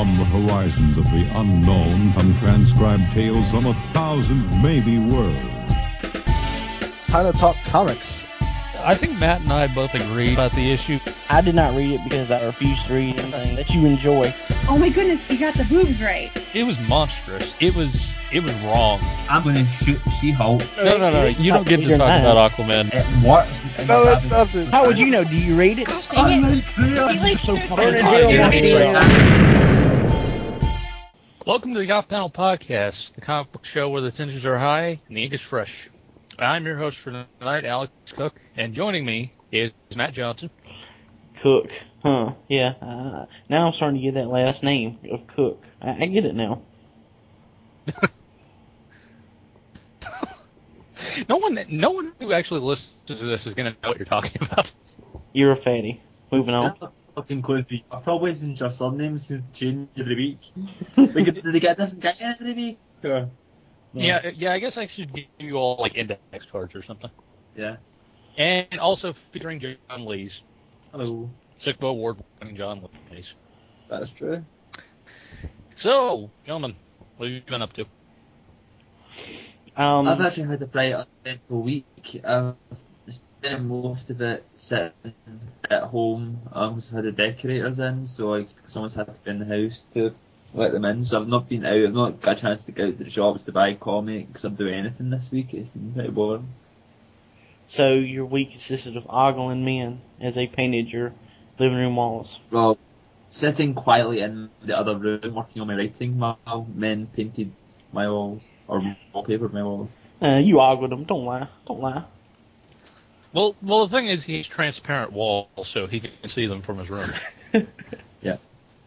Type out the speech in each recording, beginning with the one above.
upon the horizons of the unknown come transcribed tales from a thousand maybe worlds. Time to talk comics. I think Matt and I both agree about the issue. I did not read it because I refuse to read anything that you enjoy. Oh my goodness, you got the boobs right. It was monstrous. It was it was wrong. I'm going to shoot She-Hulk. No, no, no. no. You don't get to talk about Aquaman. It works. No, it comics. doesn't. How would you know? Do you read it? My God. You're so fucking Welcome to the Off Panel Podcast, the comic book show where the tensions are high and the ink is fresh. I'm your host for tonight, Alex Cook, and joining me is Matt Johnson. Cook. Huh. Yeah. Uh, now I'm starting to get that last name of Cook. I, I get it now. No one, no one who actually listens to this is going to know what you're talking about. You're a fatty. Moving on. Fucking clue. I've probably seen your surnames seems to change every week. like, do they get a different guy every week? Or? No. Yeah, yeah. I guess I should give you all like index cards or something, Yeah. and also featuring John Lees, Hello. SICBA Award-winning John Lees. That's true. So, gentlemen, what have you been up to? Um, I've actually had a bright uneventful week. I've spent most of it sitting at home because I had the decorators in, so like, someone's had to be in the house to let them in. So I've not been out. I've not got a chance to go out to the shops to buy comics or do anything this week. It's been pretty boring. so your week consisted of ogling men as they painted your living room walls. Well, sitting quietly in the other room working on my writing while men painted my walls or wallpapered my walls. Uh, you ogled them. Don't lie. Don't lie. Well, well, the thing is, he's transparent walls, so he can see them from his room. Yeah.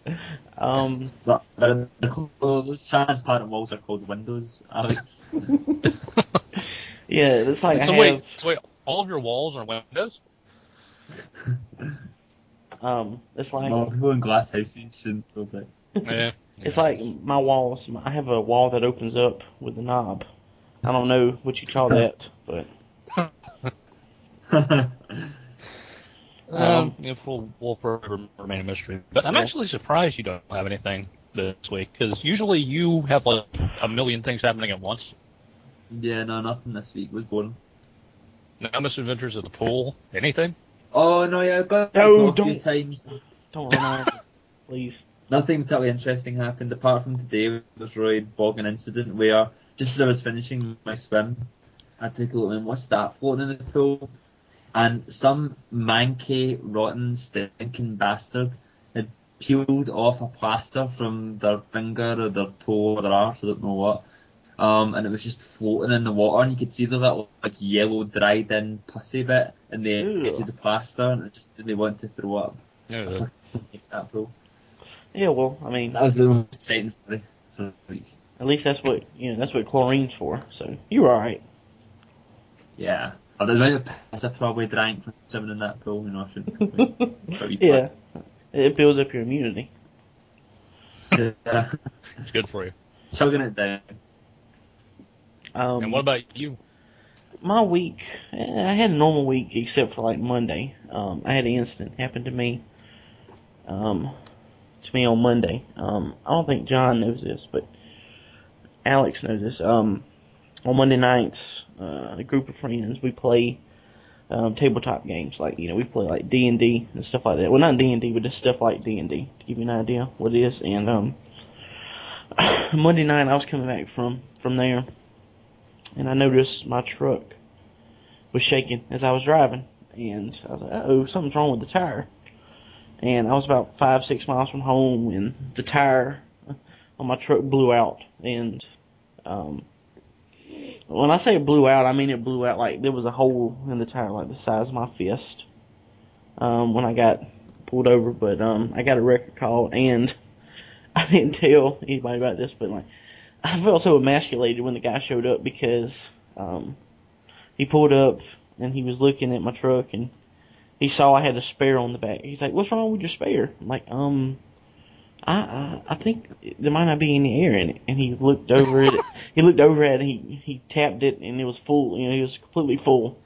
Um, But they're, they're called, transparent walls are called windows, Alex. yeah, it's like I so have. wait, so wait, all of your walls are windows? Um, it's like Well, people in glass houses shouldn't build it. yeah. It's like my walls. I have a wall that opens up with a knob. I don't know what you call that, but Um, yeah, full will forever remain a mystery. But I'm actually surprised you don't have anything this week because usually you have like a million things happening at once. yeah, no, nothing this week was boring. No misadventures at the pool, anything. Oh no, yeah, I've got No, a few don't. times. don't run out, please. Nothing particularly interesting happened apart from today. This really bogging incident where just as I was finishing my swim, I took a look and what's that floating in the pool? And some manky, rotten, stinking bastard had peeled off a plaster from their finger or their toe or their arse, I don't know what. Um, and it was just floating in the water, and you could see the little like yellow dried in pussy bit in the Ew. edge of the plaster, and it just made me want to throw up. Yeah, Hate that pool. Yeah, well, I mean, That was the most exciting story for the week. at least that's what you know. That's what chlorine's for. So you're all right. Yeah. Oh, the amount of piss I probably drank from swimming in that pool, you know, I shouldn't. Yeah, it builds up your immunity. yeah. it's good for you. Chugging it down. Um, And what about you? my week? eh, I had a normal week except for like Monday. Um, I had an incident happen to me. Um, to me on Monday. Um, I don't think John knows this, but Alex knows this. Um, on Monday nights, uh, a group of friends we play um, tabletop games like you know we play like D and D and stuff like that. Well, not D and D, but just stuff like D and D to give you an idea what it is. And um, Monday night I was coming back from from there, and I noticed my truck was shaking as I was driving, and I was like, "Oh, something's wrong with the tire." And I was about five, six miles from home, and the tire on my truck blew out. And um, when I say it blew out, I mean it blew out like there was a hole in the tire, like the size of my fist. Um, when I got pulled over, but um, I got a record call, and I didn't tell anybody about this, but like I felt so emasculated when the guy showed up because um, he pulled up and he was looking at my truck and he saw I had a spare on the back. He's like, "What's wrong with your spare?" I'm like, "Um, I I, I think there might not be any air in it." And he looked over it. He looked over at it. He he tapped it and it was full. You know, it was completely full.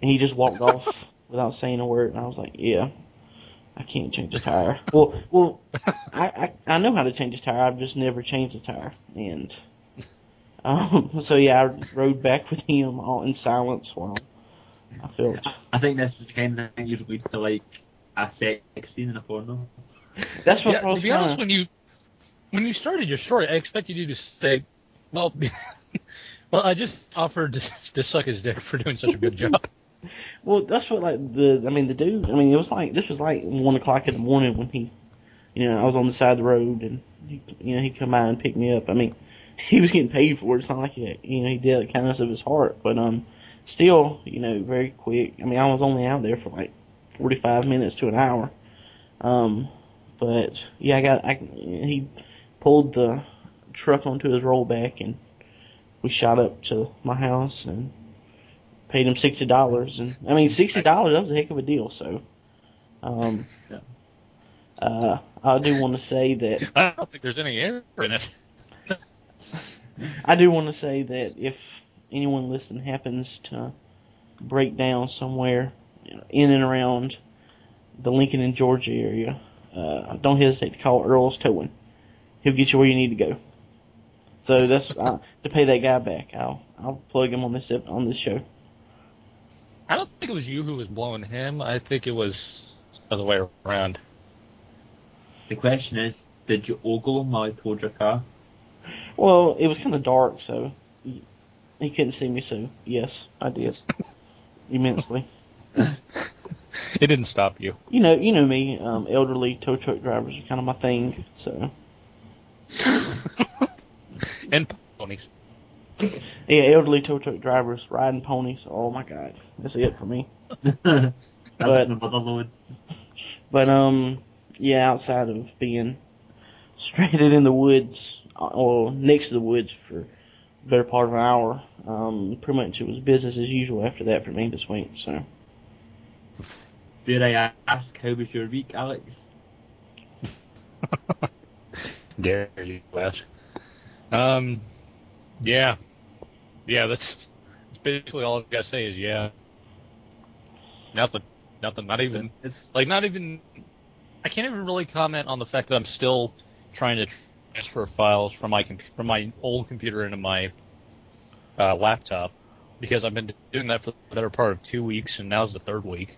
And he just walked off without saying a word. And I was like, "Yeah." I can't change a tire. Well, well, I, I I know how to change a tire. I've just never changed a tire, and um, so yeah, I rode back with him all in silence while I felt. I think this is the kind of thing usually leads to like a sex scene in a porno. That's what Yeah, I was to be honest, kinda- when you when you started your story, I expected you to say, "Well, well, I just offered to, to suck his dick for doing such a good job." Well, that's what like the I mean the dude. I mean it was like this was like one o'clock in the morning when he, you know, I was on the side of the road and he, you know he come out and pick me up. I mean, he was getting paid for it. It's not like he, you know he did it out of the kindness of his heart, but um, still you know very quick. I mean I was only out there for like forty five minutes to an hour. Um, but yeah I got I he pulled the truck onto his rollback and we shot up to my house and paid him sixty dollars, and I mean sixty dollars that was a heck of a deal. So, um, Yeah. uh, I do want to say that I don't think there's any error in it. I do want to say that if anyone listening happens to break down somewhere in and around the Lincoln and Georgia area, uh, don't hesitate to call Earl's Towing. He'll get you where you need to go. So that's uh, to pay that guy back. I'll I'll plug him on this on this show. I don't think it was you who was blowing him. I think it was the other way around. The question is, did you ogle him while he towed your car? Well, it was kind of dark, so he, he couldn't see me. So yes, I did immensely. It didn't stop you. You know, you know me. Um, elderly tow truck drivers are kind of my thing. So and ponies. yeah, elderly tow truck drivers riding ponies. Oh my god, that's it for me. That's But- my mother. But um, yeah, outside of being stranded in the woods uh, or next to the woods for the better part of an hour, um, pretty much it was business as usual after that for me this week. So. Dare I ask how was your week, Alex? Dare you ask? Um, yeah, yeah. That's, that's basically all I've got to say. Is yeah. Nothing. Nothing. Not even It's like not even. I can't even really comment on the fact that I'm still trying to transfer files from my from my old computer into my uh, laptop because I've been doing that for the better part of two weeks, and now's the third week.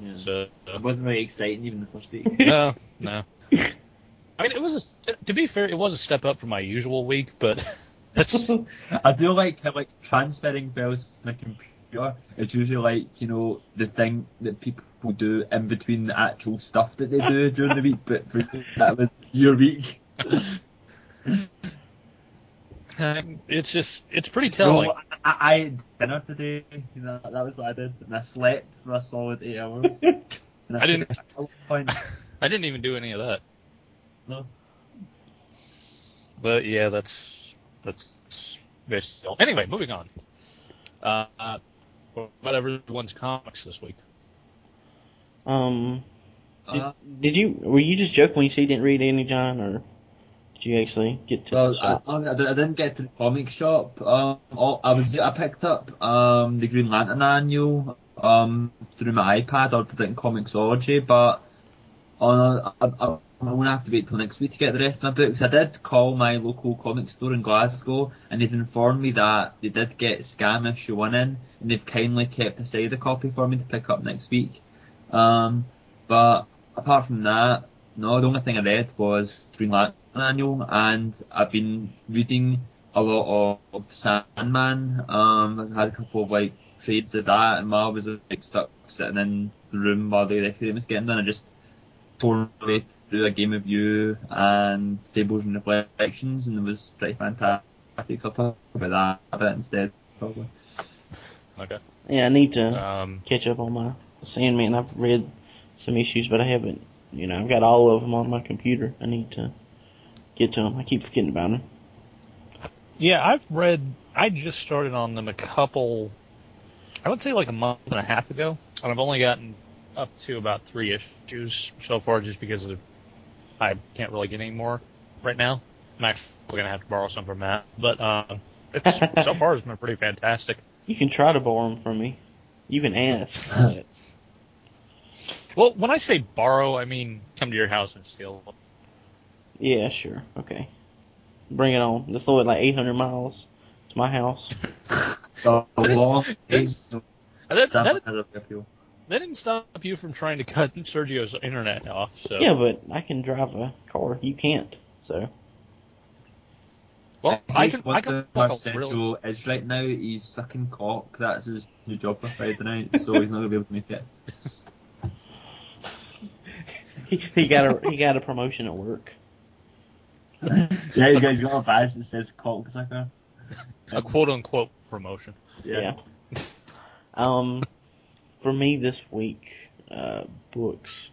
Yeah. So uh, it wasn't very exciting even the first week. no, no. I mean, it was a, to be fair, it was a step up from my usual week, but that's I do like how like transferring files on a computer is usually like you know the thing that people do in between the actual stuff that they do during the week. But for you, that was your week. Um, it's just it's pretty telling. Well, I, I ate dinner today. You know, that was what I did, and I slept for a solid eight hours. And I didn't- finished at one point. I didn't even do any of that. No. But yeah, that's that's basically all. Anyway, moving on. Uh, what about everyone's comics this week? Um, did, Uh, did you were you just joking when you said you didn't read any John, or you actually get to Well, I, shop? I, I didn't get to the comic shop. Um, I was I picked up um the Green Lantern annual um through my iPad or did it in Comixology, but on I, I, I'm gonna have to wait till next week to get the rest of my books. I did call my local comic store in Glasgow, and they've informed me that they did get Scam issue one in, and they've kindly kept aside a copy for me to pick up next week. Um, but apart from that, no, the only thing I read was Green Lantern annual, and I've been reading a lot of Sandman. Um, I had a couple of like trades of that, and while I was like stuck sitting in the room while the referee was getting done, I just tore my way through a game of you and Fables and Reflections, and it was pretty fantastic. So I'll talk about that a bit instead, probably. Okay. Yeah, I need to Um, catch up on my Sandman. I've read some issues, but I haven't. You know, I've got all of them on my computer. I need to get to them. I keep forgetting about them. yeah, I've read. I just started on them a couple. I would say like a month and a half ago, and I've only gotten up to about three issues so far, just because of I can't really get any more right now. I'm actually gonna have to borrow some from Matt, but uh, it's so far it's been pretty fantastic. You can try to borrow them from me. You can ask. but- Well, when I say borrow, I mean come to your house and steal. Yeah, sure. Okay. Bring it on. Let's throw it like 800 miles to my house. So long. That's- That, that, has a appeal. that didn't stop you from trying to cut Sergio's internet off. So Yeah, but I can drive a car. You can't. So. well, I can. what I can the walk North really, Central is right now. He's sucking cock. That's his new job for Friday night, so he's not gonna be able to make it. He, he got a he got a promotion at work. yeah, he's got, he's got a badge that says cock sucker. a quote unquote promotion. Yeah. Um, for me this week, uh, books.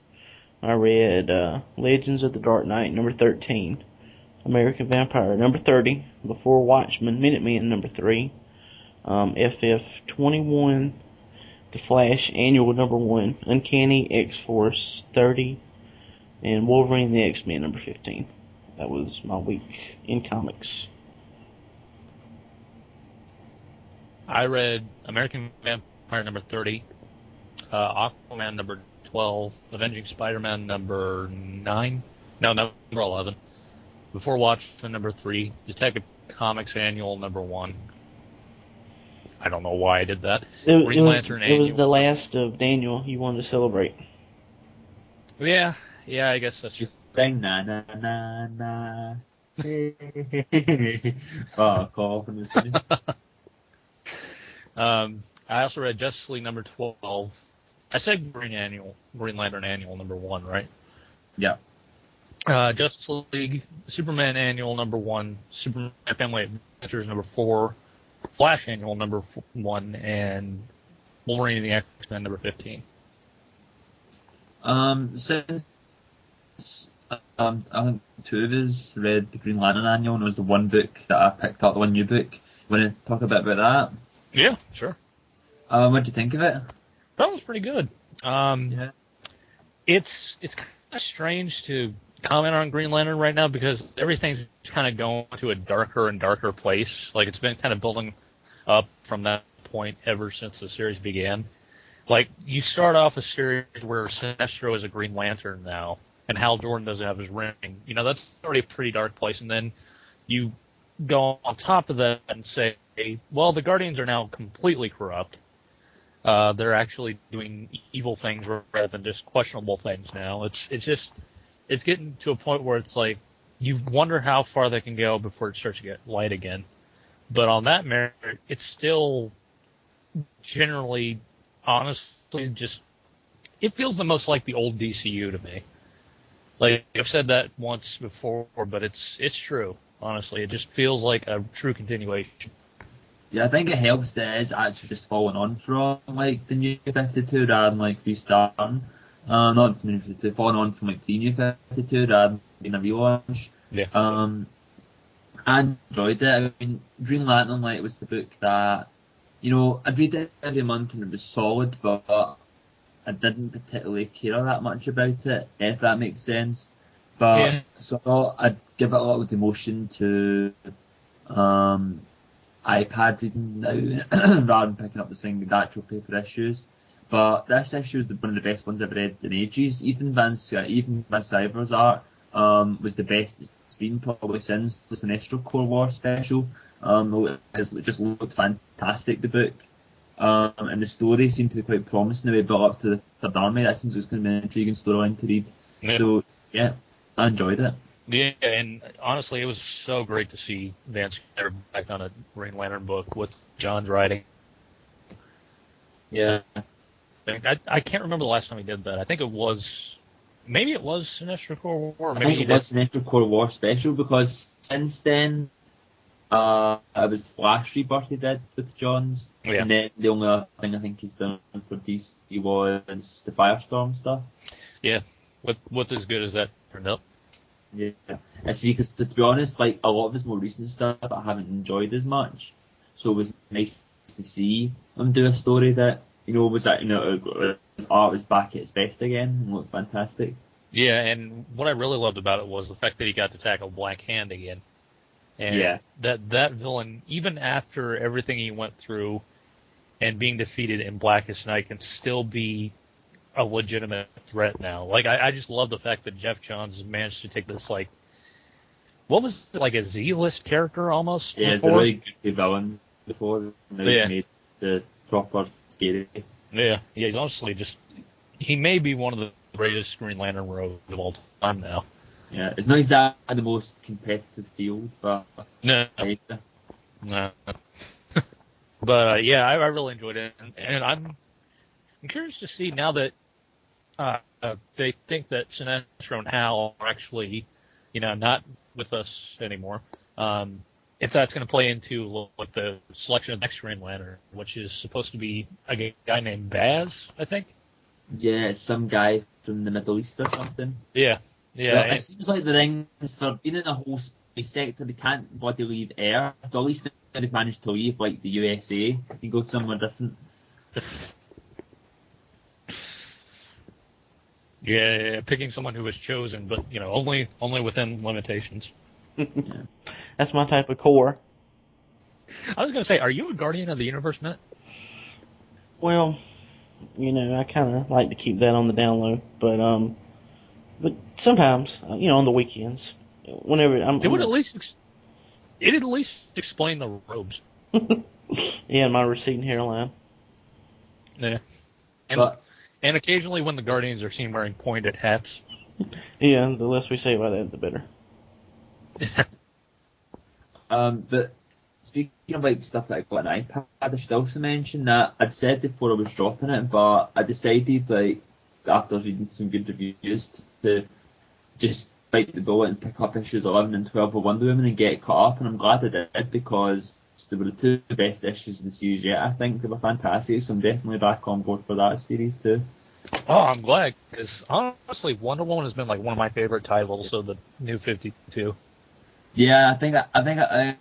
I read uh, Legends of the Dark Knight number thirteen, American Vampire number thirty, Before Watchmen, Minutemen number three, um, FF twenty one, The Flash annual number one, Uncanny X Force thirty, and Wolverine the X Men number fifteen. That was my week in comics. I read American Vampire number 30, uh, Aquaman number 12, Avenging Spider-Man number 9, no, number 11, Before Watchmen number 3, Detective Comics Annual number 1. I don't know why I did that. It, Green it was, Lantern it was the last of Daniel you wanted to celebrate. Yeah, yeah, I guess that's true. Just sing na na na na. oh, call from the city. um, I also read Justice League number 12. I said Green Annual, Green Lantern Annual number 1, right? Yeah. Uh, Justice League, Superman Annual number 1, Superman Family Adventures number 4, Flash Annual number f- 1, and Wolverine and the X-Men number 15. Um, since um, I think two of us read the Green Lantern Annual, and it was the one book that I picked up, the one new book. Want to talk a bit about that? Yeah, sure. Um, what do you think of it? That was pretty good. Um, Yeah. it's it's kind of strange to comment on Green Lantern right now because everything's kind of going to a darker and darker place. Like it's been kind of building up from that point ever since the series began. Like you start off a series where Sinestro is a Green Lantern now, and Hal Jordan doesn't have his ring. You know that's already a pretty dark place, and then you go on top of that and say, well, the Guardians are now completely corrupt. Uh, they're actually doing evil things rather than just questionable things now. It's it's just it's getting to a point where it's like you wonder how far they can go before it starts to get light again. But on that merit, it's still generally, honestly, just it feels the most like the old DCU to me. Like I've said that once before, but it's it's true. Honestly, it just feels like a true continuation. Yeah, I think it helps that it is actually just following on from like the new 52 rather than like restarting. Uh, not new 52, following on from like the new 52 rather than being a relaunch. Yeah. Um, I enjoyed it. I mean, Green Lantern like was the book that, you know, I'd read it every month and it was solid, but I didn't particularly care that much about it, if that makes sense. But Yeah. so I thought I'd give it a lot of demotion to um, iPad reading now rather than picking up the thing the actual paper issues. But this issue is the, one of the best ones I've read in ages. Ethan Van uh, Ethan Van Sciver's art um, was the best it's been probably since the Sinestro Corps War special. Um, it's just looked fantastic. The book. Um, and the story seemed to be quite promising the way it built up to the third army. That seems it was going to be an intriguing storyline to read. Yeah. So yeah, I enjoyed it. Yeah, and honestly, it was so great to see Van Sciver back on a Green Lantern book with John's writing. Yeah. I, I can't remember the last time he did that. I think it was maybe it was Sinestro Corps War. I think it was an Extra Core War special because since then, uh, it was Flash Rebirth he did with Johns. Yeah. And then the only other thing I think he's done for DC was the Firestorm stuff. With what as good as that turned out. Yeah. I see, because to, to be honest, like a lot of his more recent stuff I haven't enjoyed as much. So it was nice to see him do a story that, you know, was that, you know, his art was back at its best again and looked fantastic. Yeah, and what I really loved about it was the fact that he got to tackle Black Hand again. And Yeah. that that villain, even after everything he went through and being defeated in Blackest Night, can still be a legitimate threat now. Like I, I just love the fact that Geoff Johns managed to take this like what was it, like a Z list character almost Yeah, before? the really good villain before. Yeah. made the proper scary. Yeah, yeah, he's honestly just he may be one of the greatest Green Lantern rogues of all time now. Yeah, it's not exactly the most competitive field, but No, no. but uh, yeah, I, I really enjoyed it, and, and I'm I'm curious to see now that uh, uh, they think that Sinestro and Hal are actually, you know, not with us anymore. Um, if that's going to play into like the selection of the next Green Lantern, which is supposed to be a guy named Baz, I think. yeah, some guy from the Middle East or something. Yeah, yeah, Well, and- it seems like the rings for being in a whole space sector, they can't bloody leave Air. But at least they've managed to leave like the USA and go somewhere different. yeah, yeah, picking someone who was chosen, but you know, only only within limitations. That's my type of core. I was going to say, are you a Guardian of the Universe, Matt? Well, you know, I kind of like to keep that on the down low, but um, but sometimes, uh, you know, on the weekends, whenever I'm, It would at least ex- it at least explain the robes. yeah, my receding hairline. Yeah, and But and occasionally when the Guardians are seen wearing pointed hats. Yeah, the less we say about that, the better. Um, but speaking of like stuff that I got an iPad, I should also mention that I'd said before I was dropping it, but I decided like after reading some good reviews to just bite the bullet and pick up issues 11 and 12 of Wonder Woman and get caught up, and I'm glad I did because they were the two best issues in the series yet. I think they were fantastic, so I'm definitely back on board for that series too. Oh, I'm glad because honestly, Wonder Woman has been like one of my favorite titles of the New Fifty Two. Yeah, I think I think I,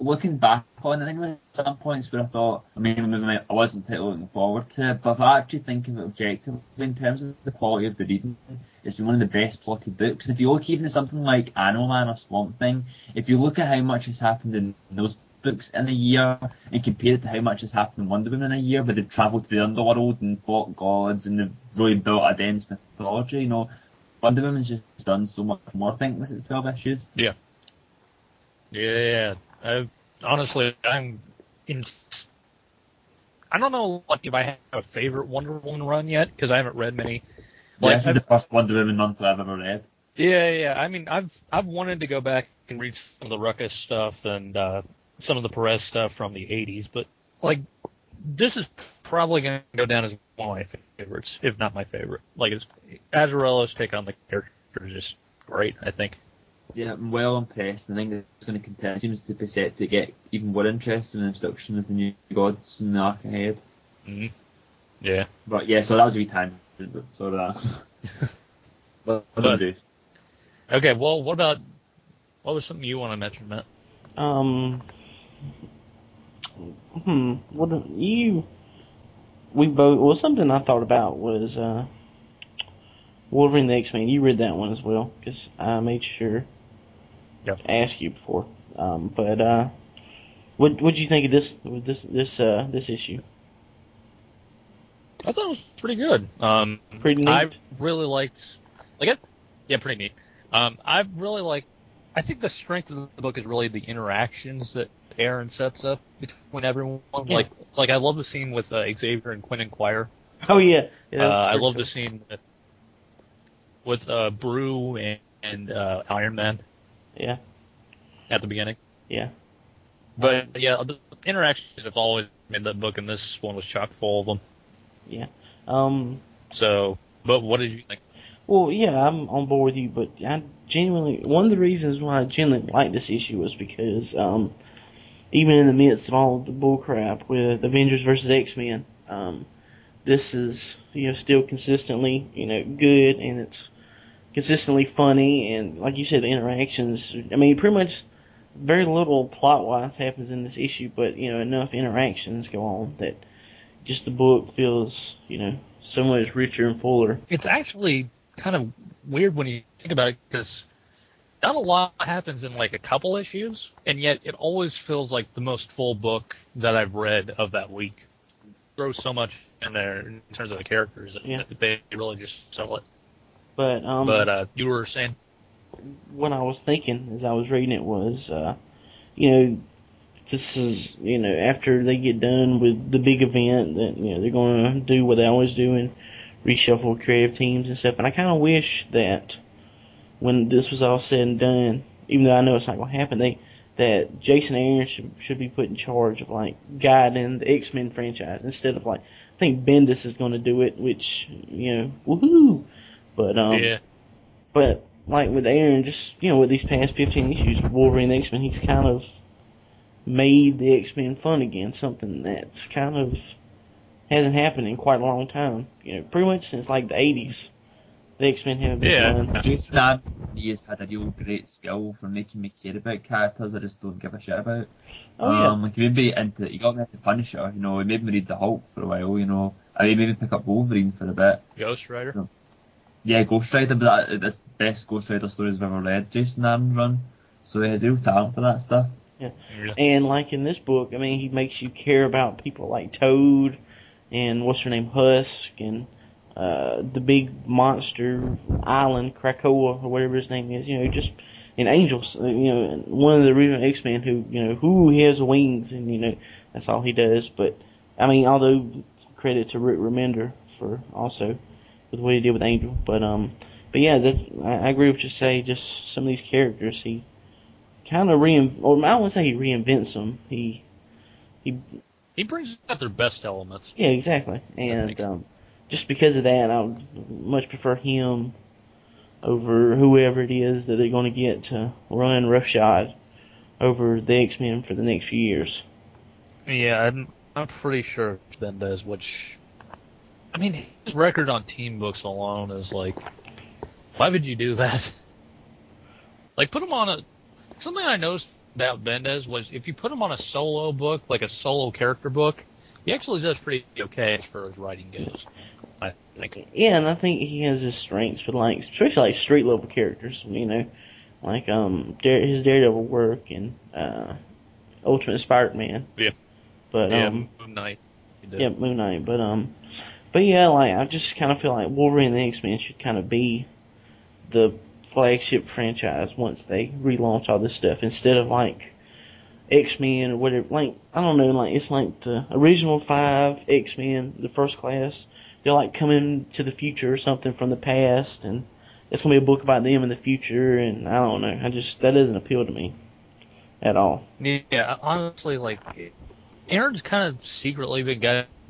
looking back on, I think there were some points where I thought, I mean, I wasn't looking forward to it, but if I actually think of it objectively in terms of the quality of the reading, it's been one of the best plotted books. And if you look even at something like Animal Man or Swamp Thing, if you look at how much has happened in those books in a year and compare it to how much has happened in Wonder Woman in a year, where they've travelled to the underworld and fought gods and they've really built a dense mythology, you know, Wonder Woman's just done so much more. I think this is 12 issues. Yeah. Yeah, I, honestly, I'm in. I don't know like if I have a favorite Wonder Woman run yet because I haven't read many. Yeah, Like, this is I've- the first Wonder Woman month I've ever read. Yeah, yeah. I mean, I've I've wanted to go back and read some of the Rucka stuff and uh, some of the Perez stuff from the '80s, but like this is probably going to go down as one of my favorites, if not my favorite. Like, it's Azzarello's take on the character is just great. I think. Yeah, I'm well impressed. and I think it's going to continue. Seems to be set to get even more interest in the introduction of the new gods in the arc ahead. hmm Yeah. But yeah, so that was a wee time. But sorry that. what what But- Okay. Well, what about what was something you want to mention, Matt? Um, hmm, what do you? We both. Well, something I thought about was uh, Wolverine the X Men. You read that one as well because I made sure Yep. to ask you before. Um, but uh, what what'd you think of this this this uh this issue? I thought it was pretty good. Um, Pretty neat. I really liked, like it. Yeah, pretty neat. Um, I really like. I think the strength of the book is really the interactions that Aaron sets up between everyone. Yeah. Like, like I love the scene with uh, Xavier and Quentin Quire. Oh yeah, yeah Uh, I love cool. the scene with, with uh, Brew and, and uh, Iron Man Yeah, at the beginning. yeah. But yeah, the interactions have always made that book, and this one was chock full of them. Yeah. Um, So, but what did you think? Well, yeah, I'm on board with you, but I genuinely one of the reasons why I genuinely like this issue was because um, even in the midst of all the bullcrap with Avengers versus X Men, um, this is you know still consistently you know good and it's consistently funny and like you said the interactions. I mean, pretty much very little plot wise happens in this issue, but you know enough interactions go on that just the book feels you know so much richer and fuller. It's actually kind of weird when you think about it because not a lot happens in like a couple issues, and yet it always feels like the most full book that I've read of that week. throw so much in there in terms of the characters that Yeah. they really just sell it. But um, but uh, you were saying, what I was thinking as I was reading it was, uh, you know, this is, you know, after they get done with the big event that, you know, they're going to do what they always do and reshuffle creative teams and stuff. And I kind of wish that when this was all said and done, even though I know it's not going to happen, they, that Jason Aaron should, should be put in charge of like guiding the X-Men franchise instead of like, I think Bendis is going to do it, which, you know, woohoo! But, um, yeah, but like with Aaron, just you know, with these past 15 issues, Wolverine X Men, he's kind of made the X Men fun again. Something that's kind of hasn't happened in quite a long time. You know, pretty much since like the 80s, the X Men haven't been Yeah. fun. Jason Aaron, he has had a real great skill for making me care about characters I just don't give a shit about. Oh yeah, Um, like he made me into, he got me into Punisher, you know, he made me read the Hulk for a while, you know, and he made me pick up Wolverine for a bit. Ghost Rider. Yeah, Ghost Rider, but that, that's the best Ghost Rider stories I've ever read, Jason Aaron's run. So he has real talent for that stuff. Yeah. and like in this book, I mean, he makes you care about people like Toad and what's her name, Husk, and uh, the big monster island, Krakoa, or whatever his name is. You know, just and Angels. uh, You know, one of the original X Men who, you know, who he has wings, and you know, that's all he does. But I mean, although credit to Rick Remender for also with what he did with Angel, but um, but yeah, that I, I agree with you say. Just some of these characters, he kind of rein, or I wouldn't say he reinvents them. He he He brings out their best elements. yeah, exactly. And um, just because of that, I would much prefer him over whoever it is that they're going to get to run roughshod over the X Men for the next few years. Yeah, I'm, I'm pretty sure it's Bendis, which, I mean, his record on team books alone is like, why would you do that? Like, put him on a, something I noticed about Bendis was if you put him on a solo book, like a solo character book, he actually does pretty okay as far as writing goes. I think. Yeah, and I think he has his strengths, but like especially like street level characters, you know, like um Dare, his Daredevil work and uh Ultimate Spider-Man. Yeah. But yeah, um Moon Knight. Yeah, Moon Knight. But um, but yeah, like I just kind of feel like Wolverine and X Men should kind of be the flagship franchise once they relaunch all this stuff instead of like X Men or whatever. Like I don't know, like it's like the original five X Men, the first class. They're like coming to the future or something from the past, and it's gonna be a book about them in the future. And I don't know, I just that doesn't appeal to me at all. Yeah, honestly, like Aaron's kind of secretly been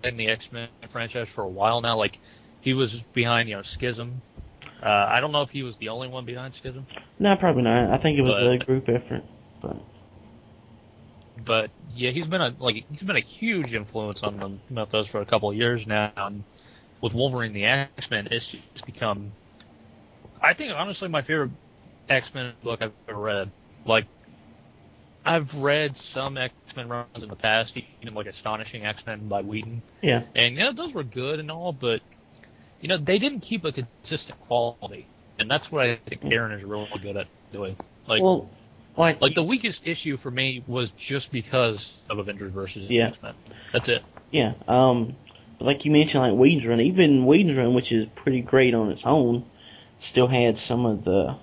guiding the X Men franchise for a while now. Like he was behind, you know, Schism. Uh, I don't know if he was the only one behind Schism, No, probably not. I think it was But- a group effort, but. but yeah, he's been a like he's been a huge influence on the mythos for a couple of years now. And with Wolverine the X Men, it's just become, I think, honestly, my favorite X Men book I've ever read. Like, I've read some X Men runs in the past, even like Astonishing X Men by Whedon. Yeah. And you know, those were good and all, but you know, they didn't keep a consistent quality. And that's what I think Aaron is really good at doing. Like well, like, like the weakest issue for me was just because of Avengers versus Yeah. X Men. That's it. yeah, um, but like you mentioned, like Whedon's run, even Whedon's run, which is pretty great on its own, still had some of the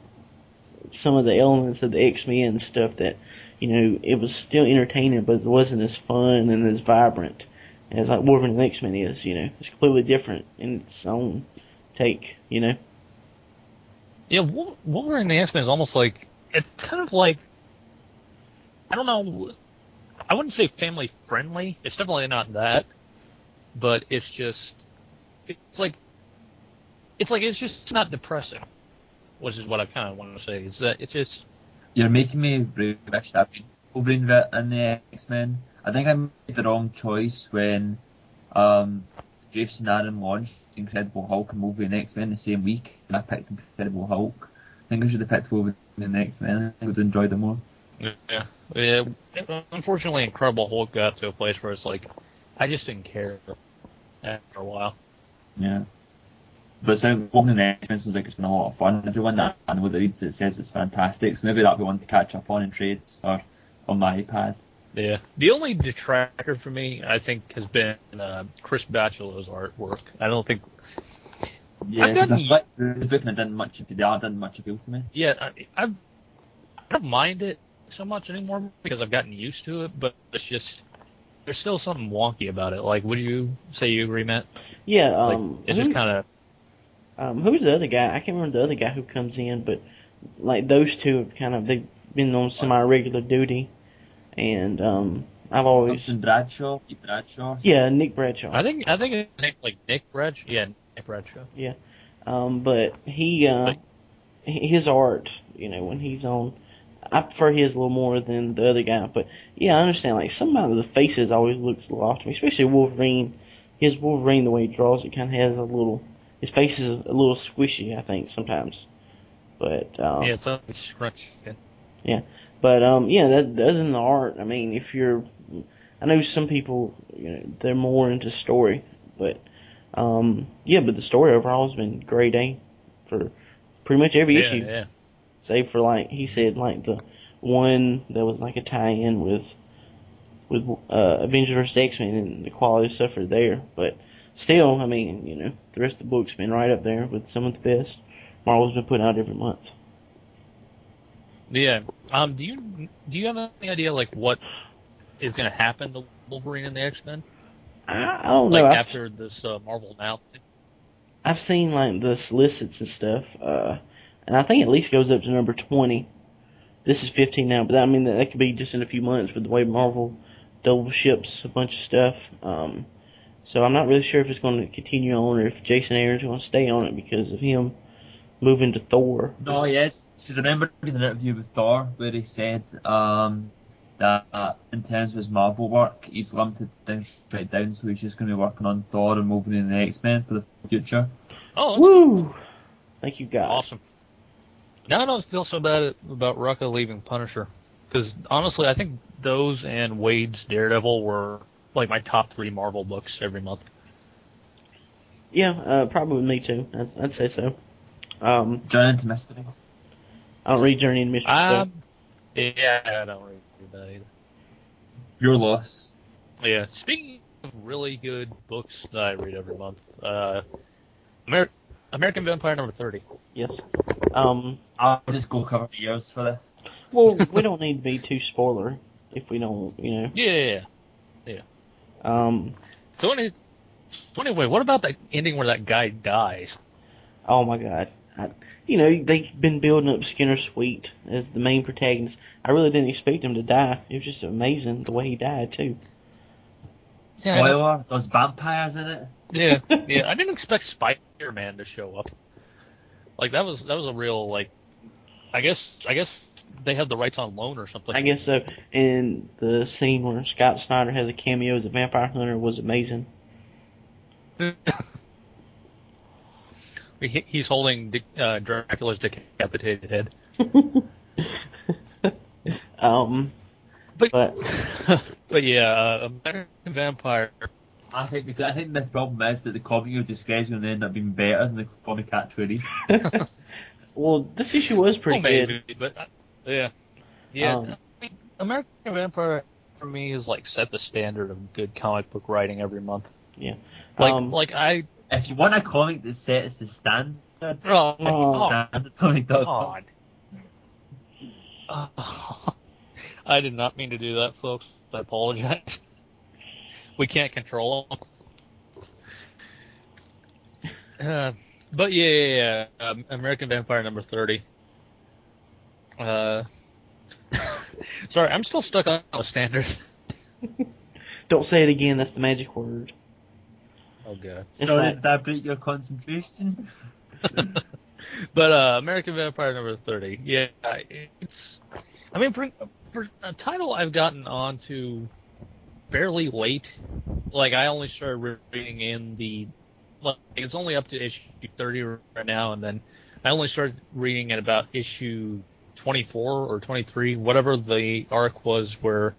some of the elements of the X Men stuff that you know it was still entertaining, but it wasn't as fun and as vibrant as like Wolverine and X Men is. You know, it's completely different in its own take. You know, Yeah, Wol- Wolverine and the X Men is almost like it's kind of like I don't know. I wouldn't say family friendly. It's definitely not that, but it's just it's like it's like it's just not depressing, which is what I kind of want to say. Is that it's just You're making me wish that I'd been Wolverine in the X Men. I think I made the wrong choice when um, Jason Aaron launched Incredible Hulk and Wolverine X Men the same week, and I picked Incredible Hulk. I think I should have picked Wolverine and X Men. I would have enjoyed them more. yeah. yeah. Unfortunately, Incredible Hulk got to a place where it's like I just didn't care after a while. Yeah. But so Wolverine and X Men seems like it's been a lot of fun. Everyone that I know that reads it says it's fantastic. So maybe that'll be one to catch up on in trades or on my iPad. Yeah. The only detractor for me, I think, has been uh, Chris Bachalo's artwork. I don't think. Yeah, I've because I gotten- flipped through the book and it didn't much. The art didn't much appeal to me. Yeah, I, I've, I don't mind it so much anymore because I've gotten used to it, but it's just there's still something wonky about it. Like, would you say you agree, Matt? Yeah, Like, um, it's just kind of um, who's the other guy? I can't remember the other guy who comes in, but like those two have kind of they've been on semi-regular duty, and um, I've always Something Bradshaw, Pete Bradshaw. yeah Nick Bradshaw. I think I think it's Nick, like Nick Bradshaw. Yeah, Nick Bradshaw. Um, but he, uh, Like- his art, you know, when he's on, I prefer his a little more than the other guy. But yeah, I understand. Like some of the faces always looks a little off to me, especially Wolverine. His Wolverine, the way he draws it, kind of has a little. His face is a little squishy, I think sometimes. But um, yeah, it's a scrunch. Yeah. Yeah. But um, yeah, that other than the art, I mean, if you're, I know some people, you know, they're more into story, but um, yeah, but the story overall has been grade A for pretty much every Yeah, issue, yeah. save for like he said, like the one that was like a tie-in with with uh, Avengers vs X Men and the quality suffered there, but still, I mean, you know, the rest of the book's been right up there with some of the best Marvel's been putting out every month. Yeah. Um. Do you do you have any idea like what is going to happen to Wolverine and the X Men? I, I don't Like know. I've- after this uh, Marvel now. Thing? I've seen like the solicits and stuff, uh, and I think at least goes up to number twenty. This is fifteen now, but I mean that, that could be just in a few months with the way Marvel double ships a bunch of stuff. Um, so I'm not really sure if it's going to continue on or if Jason Aaron's going to stay on it because of him moving to Thor. No, yes, because I remember reading an interview with Thor where he said um, that uh, in terms of his Marvel work, he's limited things straight down, so he's just going to be working on Thor and Wolverine and the X Men for the future. Oh, that's Woo! Thank you, God. awesome. Now I don't feel so bad about Rucka leaving Punisher because honestly, I think those and Waid's Daredevil were like my top three Marvel books every month. Yeah, uh, probably me too. I'd, I'd say so. Um, Journey into Mystery. I don't read Journey and Mystery. so- Um, yeah, I don't read do that either. Your loss. Yeah. Speaking of really good books that I read every month, uh, Amer- American Vampire number thirty. yes. Um, I'll just go cover years for this. well, we don't need to be too spoiler if we don't, you know. Yeah. yeah. Um, So, any, so anyway, what about that ending where that guy dies? oh my god. I, you know, they've been building up Skinner Sweet as the main protagonist. I really didn't expect him to die. It was just amazing the way he died, too. Yeah, I. Spoiler, there's vampires in it. Yeah, yeah. I didn't expect Spider Man to show up. Like that was that was a real like. I guess I guess they had the rights on loan or something. I guess so. And the scene where Scott Snyder has a cameo as a vampire hunter was amazing. He's holding uh, Dracula's decapitated head. um, But but but yeah, uh, American Vampire. I think because I think the problem is that the comic you're describing will end up being better than the comic actually. well, this issue was pretty well, good. but yeah, yeah. Um, I mean, American Vampire for me is like set the standard of good comic book writing every month. Yeah. Like Um, like I. if you want a comic that sets the standard, Oh, Oh. standard comic dot. God. Oh. I did not mean to do that, folks. I apologize. We can't control them. Uh, but yeah, yeah, yeah. Um, American Vampire number thirty. Uh, sorry, I'm still stuck on the standards. Don't say it again. That's the magic word. Oh god. It's Sorry, like- did that break your concentration? but uh, American Vampire number thirty, yeah, it's. I mean, for, for a title I've gotten onto fairly late, like I only started reading in the, like it's only up to issue thirty right now, and then I only started reading at about issue twenty four or twenty three, whatever the arc was where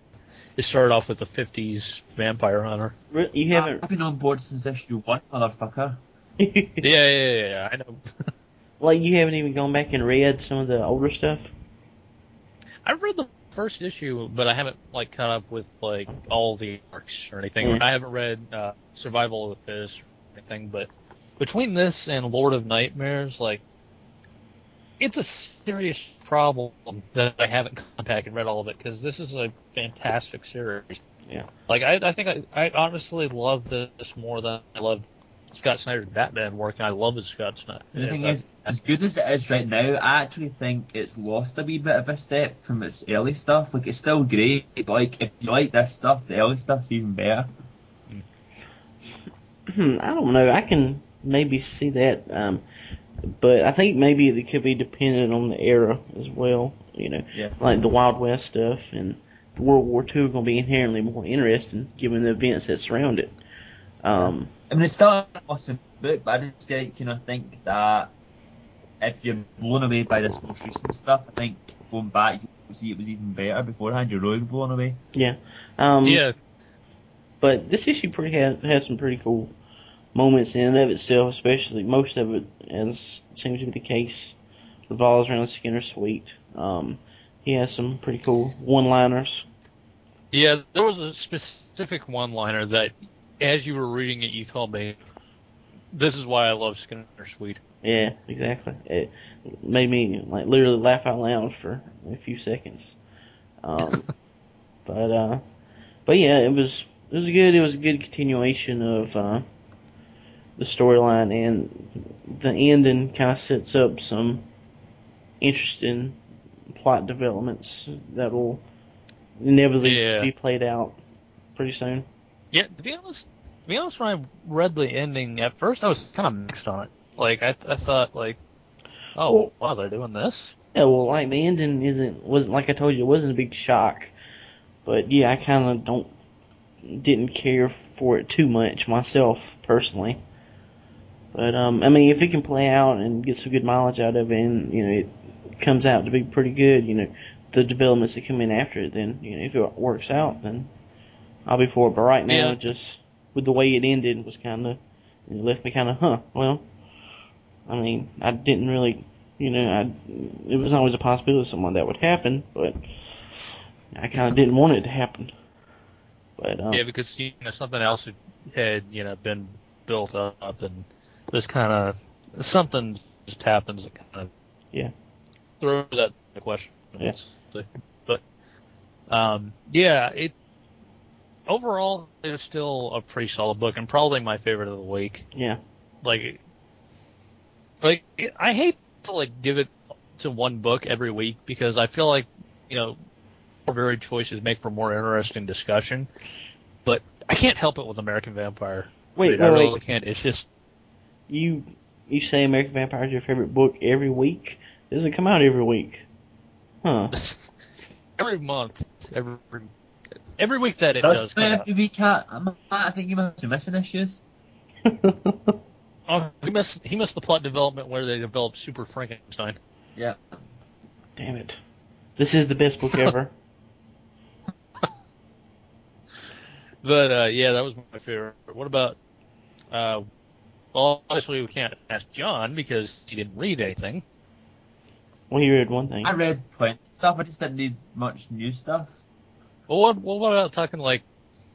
it started off with the fifties vampire hunter. Re- You haven't. I've been on board since issue one, motherfucker. Yeah, yeah, yeah, yeah I know. like you haven't even gone back and read some of the older stuff. I've read the first issue, but I haven't like caught up with like all the arcs or anything. Yeah. I haven't read uh, Survival of the Fittest or anything, but between this and Lord of Nightmares, like it's a serious problem that I haven't gone back and read all of it because this is a fantastic series. Yeah. Like I, I think I, I honestly love this more than I love Scott Snyder's Batman work, and I love his Scott Snyder. The thing is, as good as it is right now, I actually think it's lost a wee bit of a step from its early stuff. Like, it's still great, but like, if you like this stuff, the early stuff's even better. Hmm, I don't know. I can maybe see that, um, but I think maybe it could be dependent on the era as well. You know, Yeah. like the Wild West stuff and the World War II are going to be inherently more interesting given the events that surround it. Um, I mean, it's still an awesome book, but I just like, you know, think that if you're blown away by this most recent stuff, I think going back, you see it was even better beforehand. You're really blown away. yeah. Um, yeah, But this issue pretty has, has some pretty cool moments in and of itself, especially most of it, as seems to be the case, revolves around Skinner Sweet. Um, he has some pretty cool one-liners. Yeah, there was a specific one-liner that, as you were reading it, you told me, "This is why I love Skinner Sweet." Yeah, exactly. It made me like literally laugh out loud for a few seconds. Um, but uh, but yeah, it was it was good. It was a good continuation of uh, the storyline, and the ending kind of sets up some interesting plot developments that will inevitably Yeah. be played out pretty soon. Yeah, to be honest, to be honest, when I read the ending at first, I was kind of mixed on it. Like, I, I thought, like, oh, Well- wow, they're doing this. Yeah, well, like the ending isn't was like I told you, it wasn't a big shock, but yeah, I kind of don't didn't care for it too much myself personally. But um, I mean, if it can play out and get some good mileage out of it, and you know, it comes out to be pretty good, you know, the developments that come in after it, then you know, if it works out, then I'll be for it. But right now, Yeah. just with the way it ended, was kind of it left me kind of, huh? Well, I mean, I didn't really you know, I, it was always a possibility like that would happen, but I kind of didn't want it to happen. But um, Yeah, because you know something else had you know been built up, and this kind of something just happens that kind of Yeah. throws that question. Yeah. But um, yeah, it overall it was still a pretty solid book, and probably my favorite of the week. yeah, like like I hate to like give it to one book every week because I feel like you know more varied choices make for more interesting discussion. But I can't help it with American Vampire. wait, Dude, I wait, really wait. can't. It's just You you say American Vampire is your favorite book every week? It doesn't come out every week, huh? every month, every every week that it Does does come out. every week, Cat? I'm- I think you must be missing issues. Oh, he missed he missed the plot development where they developed Super Frankenstein. Yeah. Damn it! This is the best book ever. But uh, yeah, that was my favorite. What about? Uh, well, obviously we can't ask John because he didn't read anything. well, he read one thing. I read plenty of stuff, I just didn't read much new stuff. Well, what, well, what about talking like,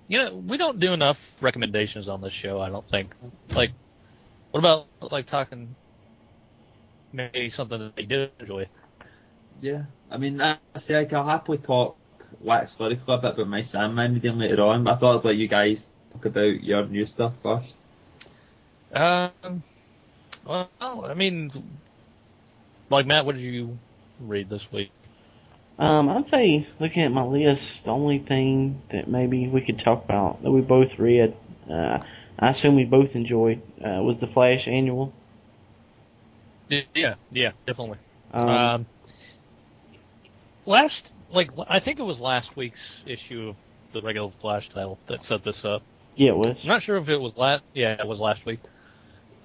you know, we don't do enough recommendations on this show. I don't think. Like, what about like talking maybe something that they did enjoy? Yeah. I mean, I say I can happily talk wax lyrical a bit about my Sandman reading later on, but I thought I'd let you guys talk about your new stuff first. Um, well, I mean, like Matt, what did you read this week? Um, I'd say looking at my list, the only thing that maybe we could talk about that we both read, uh, I assume we both enjoyed, uh, was the Flash annual. Yeah, yeah, definitely. Um, Um, last, like, I think it was last week's issue of the regular Flash title that set this up. yeah, it was. I'm not sure if it was last. Yeah, it was last week.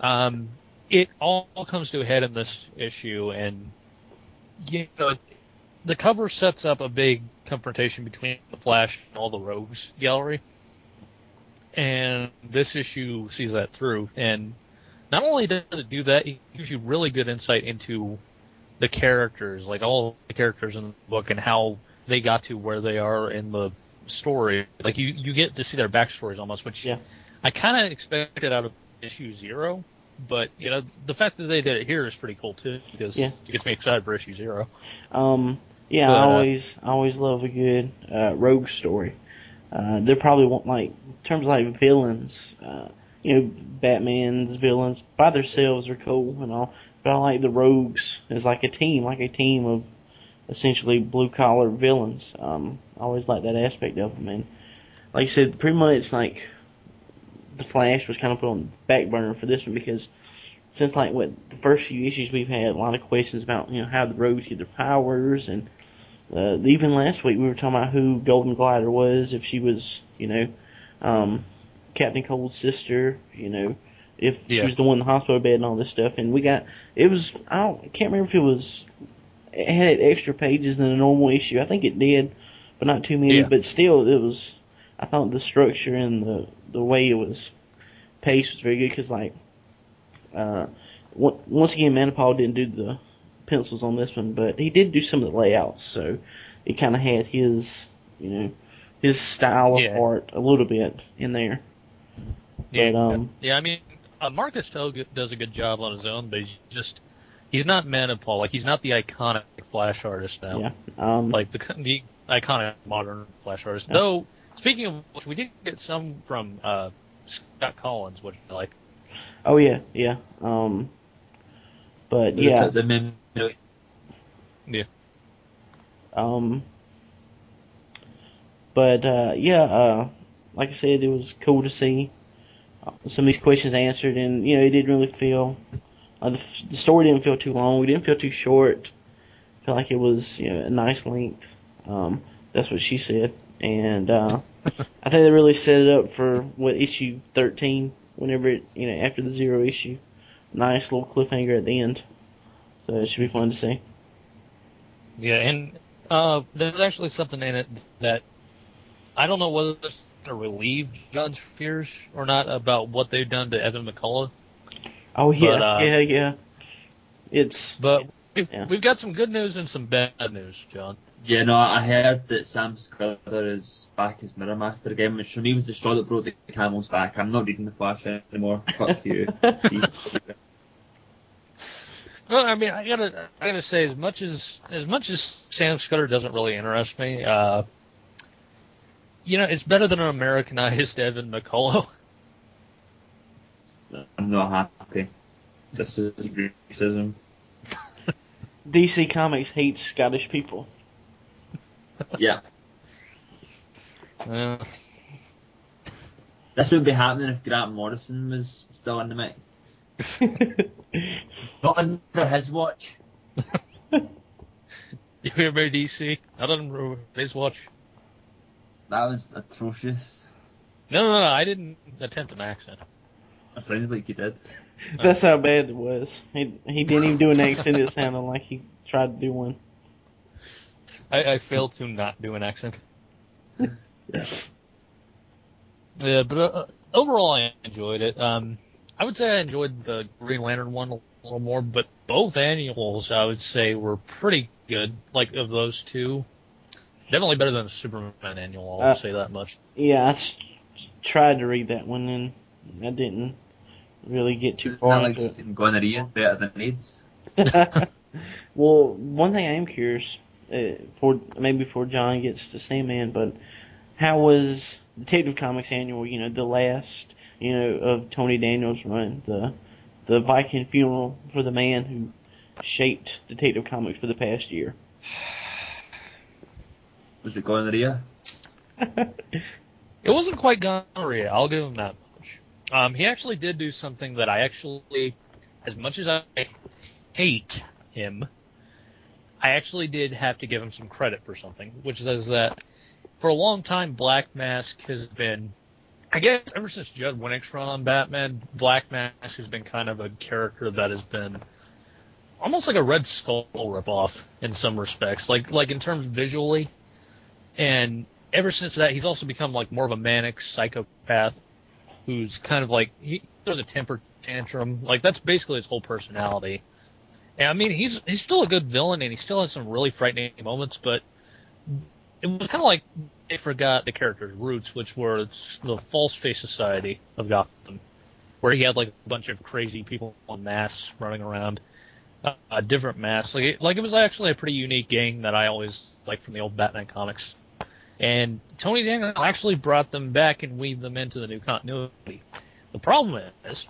Um, it all comes to a head in this issue, and you know, the cover sets up a big confrontation between the Flash and all the Rogues gallery, and this issue sees that through. And not only does it do that, it gives you really good insight into the characters, like all the characters in the book, and how they got to where they are in the story. Like you, you get to see their backstories almost, which Yeah. I kind of expected out of issue zero. But you know, the fact that they did it here is pretty cool too, because Yeah. it gets me excited for issue zero. Um, yeah, But, I uh, always I always love a good uh, rogue story. Uh, they're probably want like in terms of like villains. Uh, you know, Batman's villains by themselves are cool and all, but I like the rogues as like a team, like a team of essentially blue collar villains. Um, I always like that aspect of them, and like you said, pretty much like the Flash was kind of put on the back burner for this one because since like what the first few issues we've had a lot of questions about you know how the rogues get their powers and uh, even last week we were talking about who Golden Glider was if she was you know um, Captain Cold's sister you know if Yeah. she was the one in the hospital bed and all this stuff and we got it was I don't I can't remember if it was it had extra pages than a normal issue I think it did but not too many Yeah. but still it was I thought the structure and the the way it was paced was very good because like uh, once again, Manapul didn't do the pencils on this one, but he did do some of the layouts, so it kind of had his, you know, his style of Yeah. art a little bit in there. Yeah, But, um, yeah. I mean, uh, Marcus To does a good job on his own, but he's just he's not Manapul. Like he's not the iconic Flash artist now. Yeah. Um, Like the the iconic modern Flash artist. Yeah. Though speaking of which, we did get some from uh, Scott Kolins, which I like. oh yeah, yeah. Um, but The- yeah, The, mem- Yeah. Um, but uh, yeah, uh, like I said, it was cool to see uh, some of these questions answered, and you know, it didn't really feel uh, the, the story didn't feel too long. We didn't feel too short. Felt like it was you know a nice length. Um, that's what she said, and uh, I think they really set it up for what issue thirteen. Whenever it you know after the zero issue, nice little cliffhanger at the end. So it should be fun to see. Yeah, and uh, there's actually something in it that I don't know whether to relieve John's fears or not about what they've done to Evan McCulloch. Oh yeah, But, uh, yeah, yeah. It's But we've, Yeah. we've got some good news and some bad news, John. Yeah, no, I heard that Sam Scudder is back as Mirror Master again, which for me was the straw that broke the camel's back. I'm not reading the Flash anymore. Fuck you. Well, I mean, I gotta, I gotta say, as much as, as much as Sam Scudder doesn't really interest me, uh, you know, it's better than an Americanized Evan McCulloch. I'm not happy. This is racism. DC Comics hates Scottish people. Yeah. Uh, This would be happening if Grant Morrison was still in the mix. Not under his watch. you hear me, DC? I don't remember his watch. That was atrocious. No, no, no, I didn't attempt an accent. That sounded like you did. That's how bad it was. He he didn't even do an accent. It sounded like he tried to do one. I, I failed to not do an accent. Yeah. Yeah, but uh, overall, I enjoyed it. Um, I would say I enjoyed the Green Lantern one a little more, but both annuals I would say were pretty good. Like of those two, definitely better than the Superman annual. I'll Uh, say that much. Yeah, I s- tried to read that one and I didn't really get too It's far not like into gonorrhea is better than AIDS. well, one thing I am curious for maybe before John gets to Sandman, but how was Detective Comics annual? You know, the last you know of Tony Daniels' run, the the Viking funeral for the man who shaped Detective Comics for the past year. Was it gonorrhea? It wasn't quite gonorrhea. I'll give him that much. Um, he actually did do something that I actually, as much as I hate him, I actually did have to give him some credit for something, which is that for a long time, Black Mask has been, I guess, ever since Judd Winick's run on Batman, Black Mask has been kind of a character that has been almost like a Red Skull ripoff in some respects, like like in terms visually, and ever since that, he's also become like more of a manic psychopath who's kind of like he throws a temper tantrum. Like that's basically his whole personality. And I mean, he's he's still a good villain, and he still has some really frightening moments. But it was kind of like they forgot the character's roots, which were the False Face Society of Gotham, where he had like a bunch of crazy people on masks running around, uh, uh, different masks. Like it, like it was actually a pretty unique gang that I always liked from the old Batman comics. And Tony Daniel actually brought them back and weaved them into the new continuity. The problem is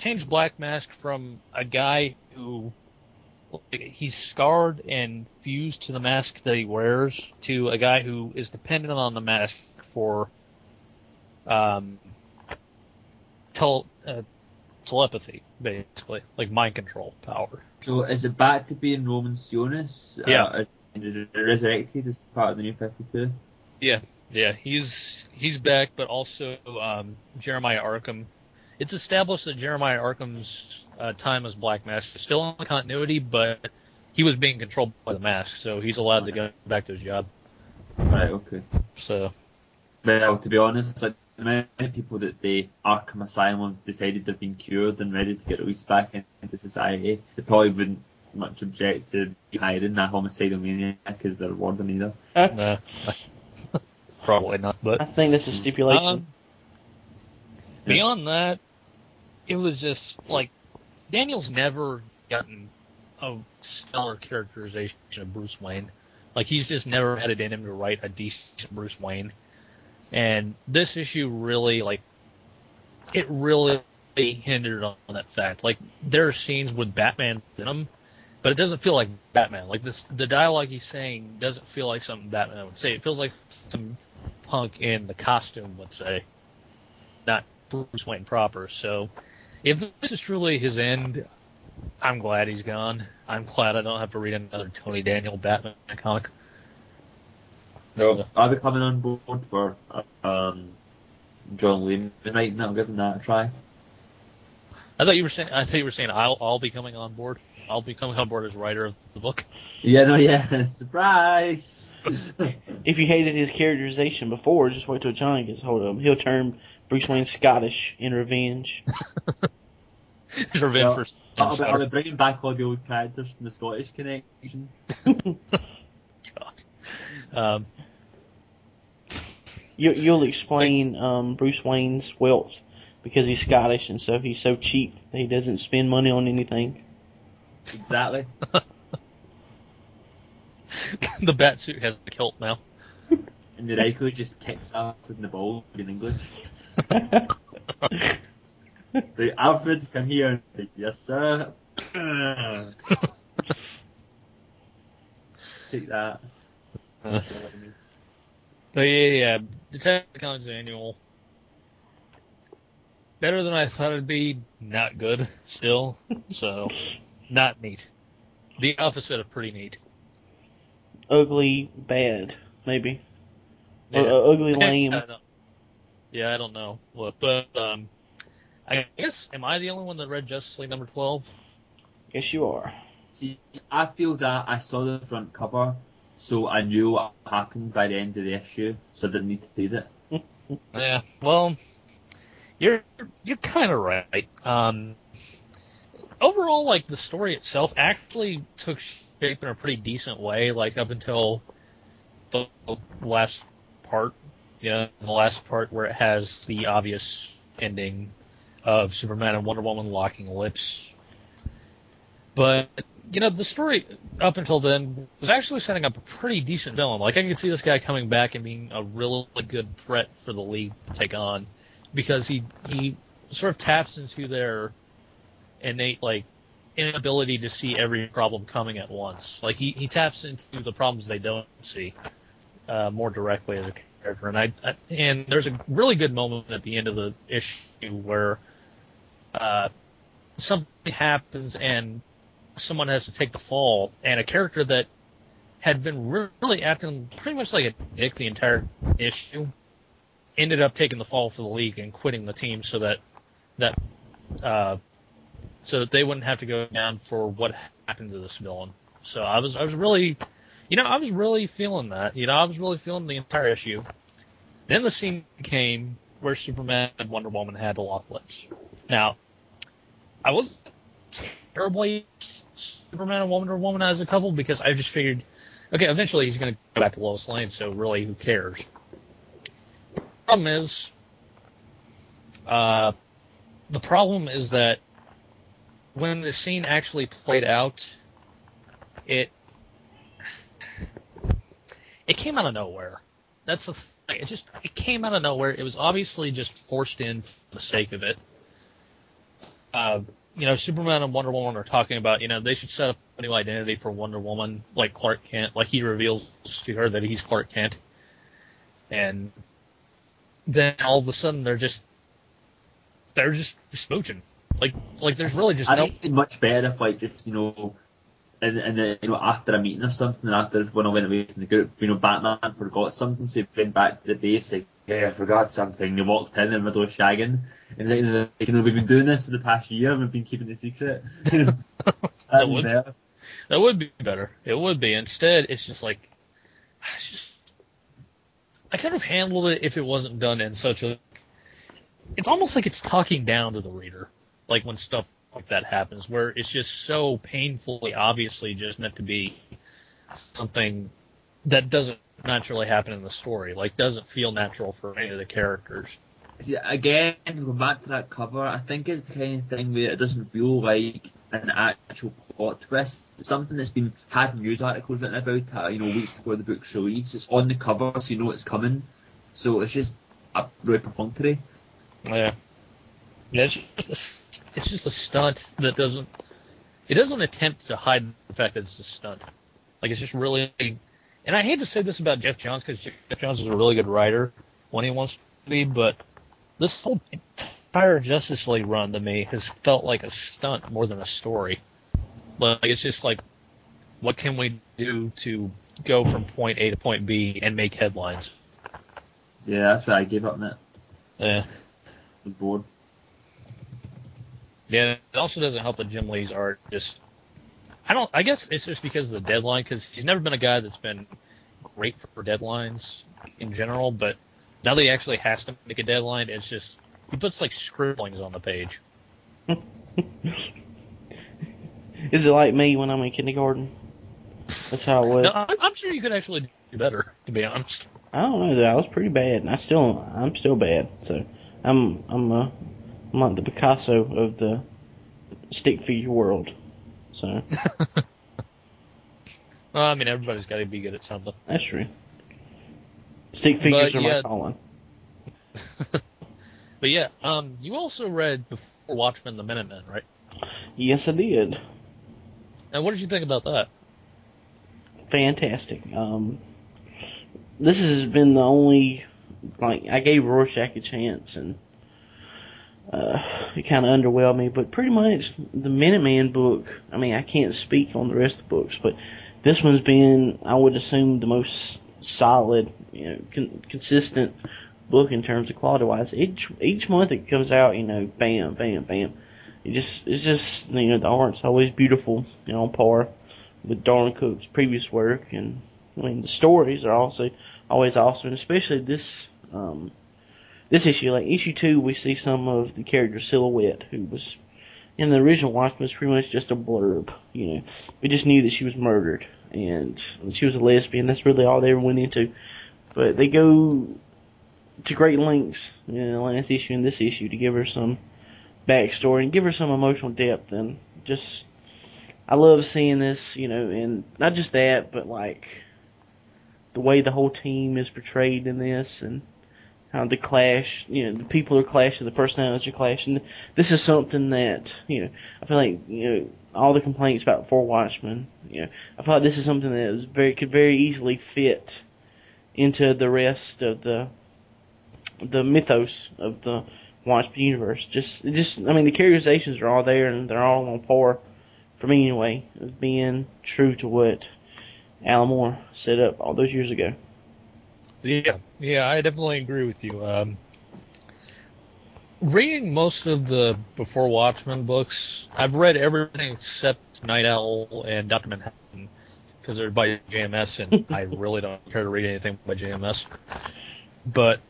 changed Black Mask from a guy who he's scarred and fused to the mask that he wears to a guy who is dependent on the mask for um, uh, telepathy, basically, like mind control power. So is it back to being Roman Sionis? Yeah. Uh, resurrected as part of the new 52? Yeah, yeah, he's he's back, but also um, Jeremiah Arkham. It's established that Jeremiah Arkham's uh, time as Black Mask is still in continuity, but he was being controlled by the mask, so he's allowed to go back to his job. Right, okay. So Well, to be honest, like, the many people that the Arkham Asylum decided they've been cured and ready to get released back into society, they probably wouldn't much object to hiring that homicidal maniac as their warden either. nah, probably not. But I think that's a stipulation. um, beyond that, it was just like Daniel's never gotten a stellar characterization of Bruce Wayne. Like he's just never had it in him to write a decent Bruce Wayne. And this issue really like it really hindered on that fact. Like there are scenes with Batman in them, but it doesn't feel like Batman. Like this the dialogue he's saying doesn't feel like something Batman would say. It feels like some punk in the costume would say. Not Bruce Wayne proper. So if this is truly his end, I'm glad he's gone. I'm glad I don't have to read another Tony Daniel Batman comic. No, I'll be coming on board for um, John Layman right now, giving that a try. I thought you were saying. I thought you were saying I'll I'll be coming on board. I'll be coming on board as writer of the book. Yeah, no, yeah, surprise! if you hated his characterization before, just wait till John gets hold of him. He'll turn Bruce Wayne Scottish in revenge. Revenge Well, for I'll be, I'll be bringing back all the old characters from the Scottish connection. um, You, you'll explain um, Bruce Wayne's wealth because he's Scottish and so he's so cheap that he doesn't spend money on anything. Exactly. the bat suit has a kilt now. And the Raiko just kicks up in the ball in English. the Alfred's come here and like, yes sir. Take that. Uh, But yeah, yeah, Detective Comics Annual. Better than I thought it'd be. Not good, still. So, not neat. The opposite of pretty neat. Ugly, bad, maybe. Yeah. Uh, ugly, lame. don't. Yeah, I don't know. What, but um, I guess am I the only one that read Justice League number twelve? Yes, you are. See, I feel that I saw the front cover, so I knew what happened by the end of the issue, so I didn't need to read it. Yeah. Well, you're you're kind of right. Um, overall, like the story itself actually took shape in a pretty decent way. Like up until the last part, you know, the last part where it has the obvious ending of Superman and Wonder Woman locking lips. But you know, the story up until then was actually setting up a pretty decent villain. Like I could see this guy coming back and being a really good threat for the league to take on because he he sort of taps into their innate like inability to see every problem coming at once. Like he, he taps into the problems they don't see uh, more directly as a character. And I, I and there's a really good moment at the end of the issue where uh, something happens and someone has to take the fall, and a character that had been really acting pretty much like a dick the entire issue ended up taking the fall for the league and quitting the team so that that uh, so that they wouldn't have to go down for what happened to this villain. So I was I was really you know I was really feeling that you know I was really feeling the entire issue. Then the scene came where Superman and Wonder Woman had to lock lips. Now I wasn't terribly Superman and Wonder Woman as a couple because I just figured okay, eventually he's going to go back to Lois Lane, so really, who cares? Problem is, uh, the problem is that when the scene actually played out, it it came out of nowhere. That's the thing. It just it came out of nowhere. It was obviously just forced in for the sake of it. Uh, you know, Superman and Wonder Woman are talking about, you know, they should set up a new identity for Wonder Woman, like Clark Kent, like he reveals to her that he's Clark Kent. And then all of a sudden they're just they're just smooching. Like like there's really just I no think it'd be much better if like just you know, and and then you know after a meeting or something, and after when I went away from the group, you know, Batman forgot something, so he went back to the base. Like, yeah, I forgot something. He walked in in the middle of shagging, and like, you know, we've been doing this for the past year. We've been keeping the secret. That would- better. That would be better. It would be. Instead, it's just like, it's just, I could have handled it if it wasn't done in such a. It's almost like it's talking down to the reader, like when stuff like that happens, where it's just so painfully, obviously, just meant to be something that doesn't naturally happen in the story, like doesn't feel natural for any of the characters. See, again, going back to that cover, I think it's the kind of thing where it doesn't feel like an actual plot twist. It's something that's been had news articles written about, uh, you know, weeks before the book's release. It's on the cover, so you know it's coming. So it's just uh, really perfunctory. Yeah. Yeah, it's just a, it's just a stunt that doesn't it doesn't attempt to hide the fact that it's a stunt. Like it's just really and I hate to say this about Geoff Johns because Geoff Johns is a really good writer when he wants to be, but this whole entire Justice League run to me has felt like a stunt more than a story. Like it's just like what can we do to go from point A to point B and make headlines? Yeah, that's why I gave up on it. Yeah. I was bored. Yeah, it also doesn't help that Jim Lee's art just. I don't. I guess it's just because of the deadline. Because he's never been a guy that's been great for deadlines in general. But now that he actually has to make a deadline, it's just he puts like scribblings on the page. Is it like me when I'm in kindergarten? That's how it was. No, I'm, sure you could actually do better. To be honest. I don't know though. I was pretty bad, and I still I'm still bad. So I'm I'm uh, I'm the Picasso of the stick figure world. So Well, I mean, everybody's got to be good at something. that's true. Stick figures But, are yeah. my calling. But yeah, um, you also read before Watchmen: The Minutemen, right? Yes, I did. And what did you think about that? Fantastic. Um, this has been the only like I gave Rorschach a chance, and uh, it kind of underwhelmed me. But pretty much the Minuteman book. I mean, I can't speak on the rest of the books, but this one's been, I would assume, the most solid, you know, con- consistent book in terms of quality wise. Each each month it comes out, you know, bam, bam, bam. It just it's just you know the art's always beautiful, you know, on par with Darwyn Cooke's previous work, and I mean the stories are also always awesome, and especially this um this issue. Like issue two, we see some of the character silhouette who was in the original Watchmen was pretty much just a blurb. You know, we just knew that she was murdered and she was a lesbian. That's really all they ever went into. But they go to great lengths in the last issue and this issue to give her some backstory and give her some emotional depth and just I love seeing this, you know, and not just that, but like the way the whole team is portrayed in this and how the clash, you know, the people are clashing, the personalities are clashing. This is something that, you know, I feel like, you know, all the complaints about Four Watchmen, you know, I feel like this is something that is very, could very easily fit into the rest of the, the mythos of the Watchmen universe. Just, just, I mean, the characterizations are all there and they're all on par for me anyway, of being true to what Alan Moore set up all those years ago. Yeah, yeah, I definitely agree with you. Um, reading most of the Before Watchmen books, I've read everything except Nite Owl and Doctor Manhattan because they're by JMS, and I really don't care to read anything by JMS. But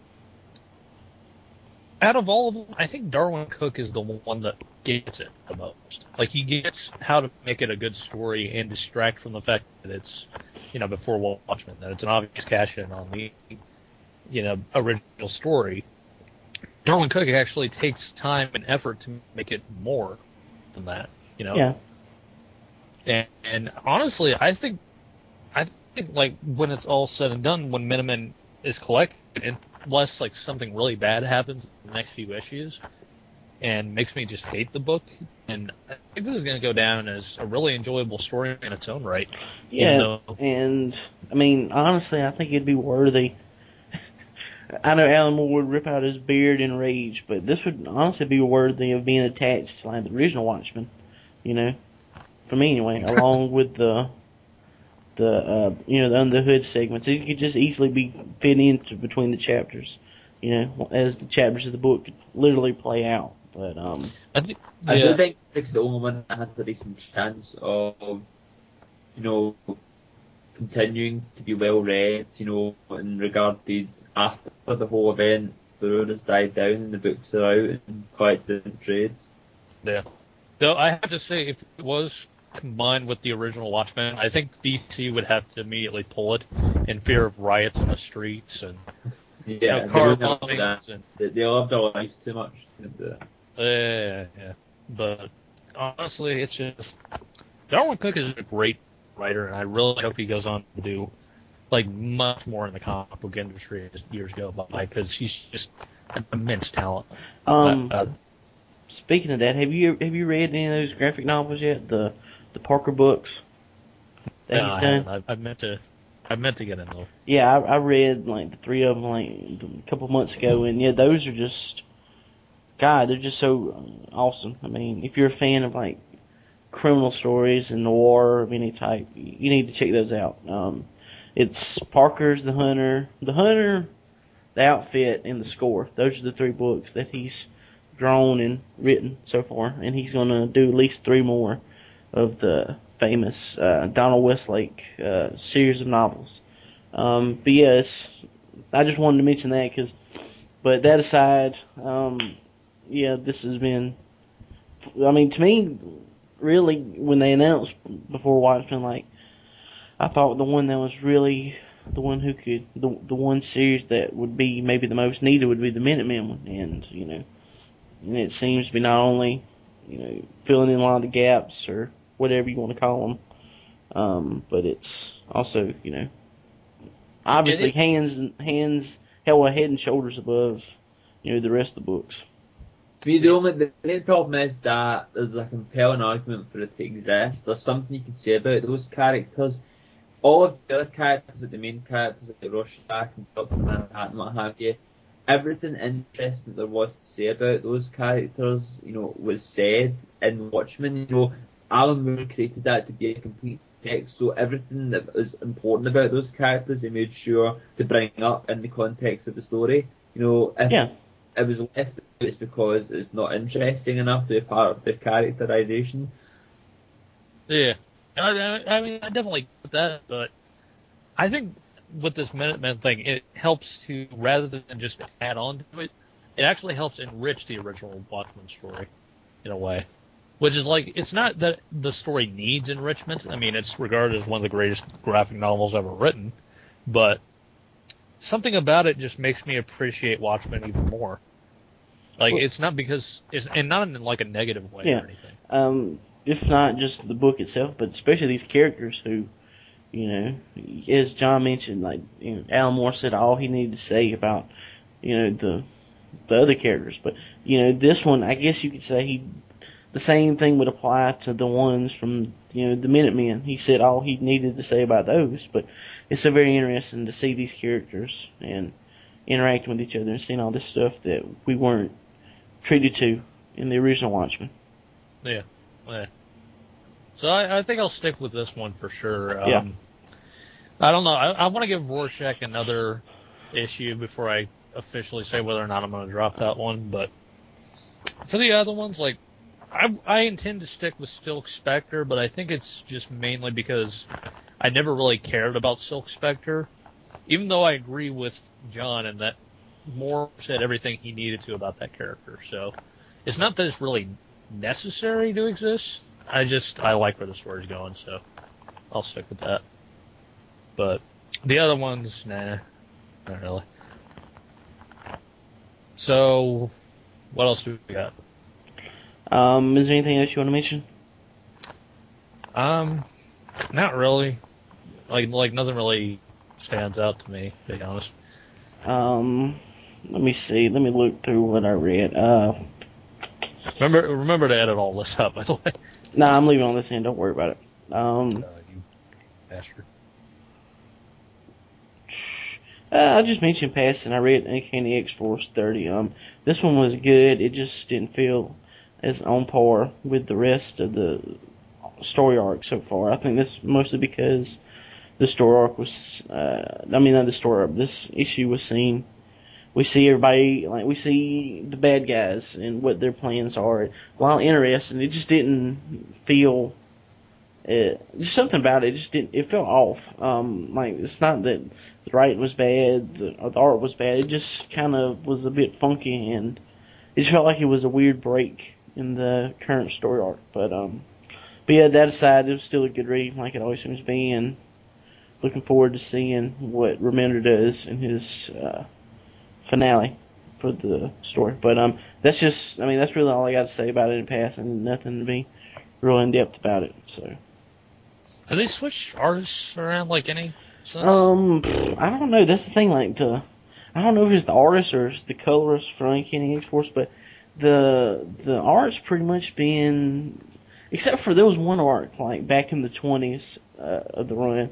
out of all of them, I think Darwyn Cooke is the one that gets it the most. Like he gets how to make it a good story and distract from the fact that it's, you know, before Watchmen, that it's an obvious cash in on the, you know, original story. Darwyn Cooke actually takes time and effort to make it more than that, you know. Yeah. And, and honestly, I think, I think like when it's all said and done, when Miniman is collected, unless like something really bad happens in the next few issues, and makes me just hate the book, and I think this is going to go down as a really enjoyable story in its own right. Yeah, though- and I mean, honestly, I think it'd be worthy. I know Alan Moore would rip out his beard in rage, but this would honestly be worthy of being attached to like the original Watchmen. You know, for me anyway, along with the the uh, you know the under the hood segments, it could just easily be fit into between the chapters. You know, as the chapters of the book could literally play out. But um, I think, I do think Six the only one that has a decent chance of, you know, continuing to be well read, you know, in regard to after the whole event, the road has died down and the books are out and collected into trades. Yeah. Though I have to say, if it was combined with the original Watchmen, I think DC would have to immediately pull it in fear of riots in the streets and Yeah, you know, car bombings and They, they loved our lives too much. Yeah, yeah. But honestly, it's just Darwyn Cooke is a great writer, and I really hope he goes on to do like much more in the comic book industry as years go by because he's just an immense talent. um, Uh, Speaking of that, have you have you read any of those graphic novels yet? The the Parker books that no, he's I, done. haven't. I, I meant to. I meant to get in though. Yeah, I, I read like the three of them like a couple months ago, and yeah, those are just, God, they're just so awesome. I mean, if you're a fan of like criminal stories and noir of any type, you need to check those out. Um, it's Parker's The Hunter, The Hunter, The Outfit, and The Score. Those are the three books that he's drawn and written so far, and he's gonna do at least three more of the famous uh, Donald Westlake uh, series of novels. Um, but yes, I just wanted to mention that because, but that aside, um, yeah, this has been. I mean, to me, really, when they announced before Watchmen, like, I thought the one that was really the one who could the the one series that would be maybe the most needed would be the Minutemen one, and you know, and it seems to be not only you know filling in a lot of the gaps or whatever you want to call them, um, but it's also you know obviously hands hands hell head and shoulders above you know the rest of the books. Me, the only the main problem is that there's a compelling argument for it to exist. There's something you can say about those characters. All of the other characters, like the main characters, like Rorschach and Doctor Manhattan, what have you, everything interesting there was to say about those characters, you know, was said in Watchmen. You know, Alan Moore created that to be a complete text, so everything that was important about those characters, he made sure to bring up in the context of the story. You know, if Yeah. It was left it's because it's not interesting enough to be part of the characterization. Yeah, I, I, mean, I definitely get that, but I think with this Minutemen thing, it helps to rather than just add on to it, it actually helps enrich the original Watchmen story in a way. Which is like, it's not that the story needs enrichment. I mean, it's regarded as one of the greatest graphic novels ever written, but something about it just makes me appreciate Watchmen even more. Like, Well- it's not because it's and not in like a negative way Yeah. or anything. um, if not just the book itself, but especially these characters who, you know, as John mentioned, like you know, Alan Moore said all he needed to say about, you know, the the other characters. But you know, this one, I guess you could say he, the same thing would apply to the ones from you know the Minutemen. He said all he needed to say about those. But it's so very interesting to see these characters and interacting with each other and seeing all this stuff that we weren't treated to in the original Watchmen. Yeah. Yeah. So I, I think I'll stick with this one for sure. Um, Yeah. I don't know. I, I want to give Rorschach another issue before I officially say whether or not I'm going to drop that one. But for the other ones, like I, I intend to stick with Silk Spectre, but I think it's just mainly because I never really cared about Silk Spectre, even though I agree with John in that Moore said everything he needed to about that character. So it's not that it's really necessary to exist. I just I like where the story's going, so I'll stick with that. But the other ones, nah, not really. So, what else do we got? Um, is there anything else you want to mention? Um, not really. Like like nothing really stands out to me, to be honest. Um, let me see. Let me look through what I read. Uh, Remember remember to edit all this up, by the way. no, nah, I'm leaving all this in. Don't worry about it. Um, Uh, you bastard. Uh, I just mentioned passing. I read Uncanny X Force 30. Um, this one was good. It just didn't feel as on par with the rest of the story arc so far. I think that's mostly because the story arc was. Uh, I mean, not the story arc. This issue was seen. We see everybody like we see the bad guys and what their plans are. While interesting, it just didn't feel. Just something about it just didn't. It felt off. Um, like it's not that the writing was bad, the, the art was bad. It just kind of was a bit funky, and it felt like it was a weird break in the current story arc. But um, but yeah, that aside, it was still a good read, like it always seems to be, and looking forward to seeing what Remender does in his uh, finale for the story. But um, that's just, I mean, that's really all I got to say about it in passing. Nothing to be real in depth about it. So. Have they switched artists around like any since? Um, I don't know. That's the thing. Like the, I don't know if it's the artist or it's the colorist for Uncanny X Force, but the the art's pretty much been, except for there was one art like back in the twenties uh, of the run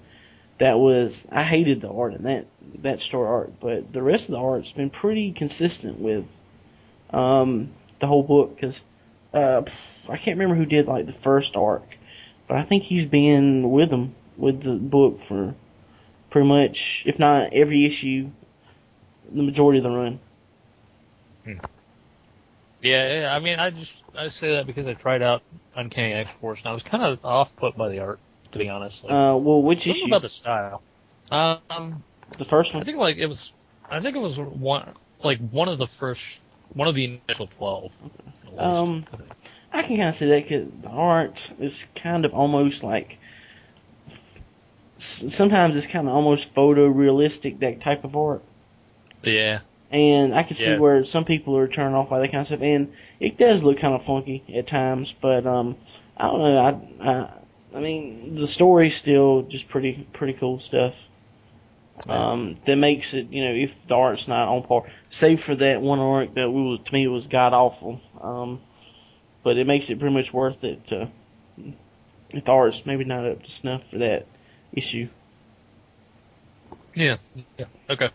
that was I hated the art in that that story art, but the rest of the art's been pretty consistent with um the whole book because uh I can't remember who did like the first arc, but I think he's been with them with the book for pretty much, if not every issue, the majority of the run. Yeah, yeah, I mean, I just I say that because I tried out Uncanny X Force and I was kind of off put by the art, to be honest. Like, Uh, well, which something issue? about the style. Um, the first one. I think like it was, I think it was one like one of the first, one of the initial twelve. Um, I. I can kind of see that because the art is kind of almost like. Sometimes it's kind of almost photorealistic, that type of art. yeah, And I can see Yeah. where some people are turned off by that kind of stuff, and it does look kind of funky at times. But um, I don't know. I, I I mean, the story's still just pretty pretty cool stuff. Um, that makes it, you know, if the art's not on par, save for that one arc that we was to me was god awful. Um, but it makes it pretty much worth it to. If the art's maybe not up to snuff for that issue. yeah, yeah. Okay,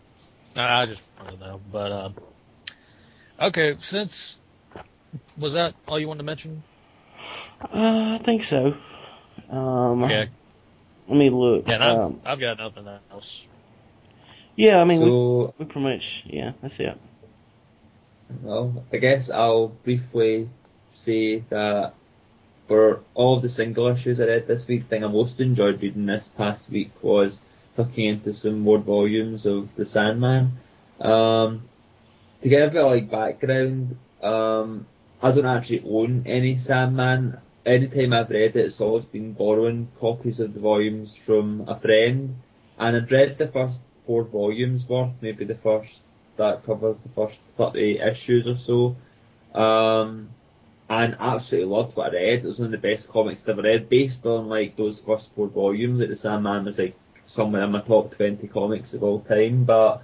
I, I just wanted to know, but um, okay. Since was that all you wanted to mention? Uh, I think so. Um, Okay. let me look. Yeah, I've um, I've got nothing else. yeah, I mean, we, we pretty much, yeah, that's it. well, I guess I'll briefly say that for all of the single issues I read this week, the thing I most enjoyed reading this past week was tucking into some more volumes of The Sandman. Um, to get a bit of like background, um, I don't actually own any Sandman. Anytime I've read it, it's always been borrowing copies of the volumes from a friend. And I'd read the first four volumes worth, maybe the first that covers the first 30 issues or so. Um, and absolutely loved what I read. It was one of the best comics I've ever read, based on like those first four volumes. Like the Sandman was like somewhere in my top 20 comics of all time, but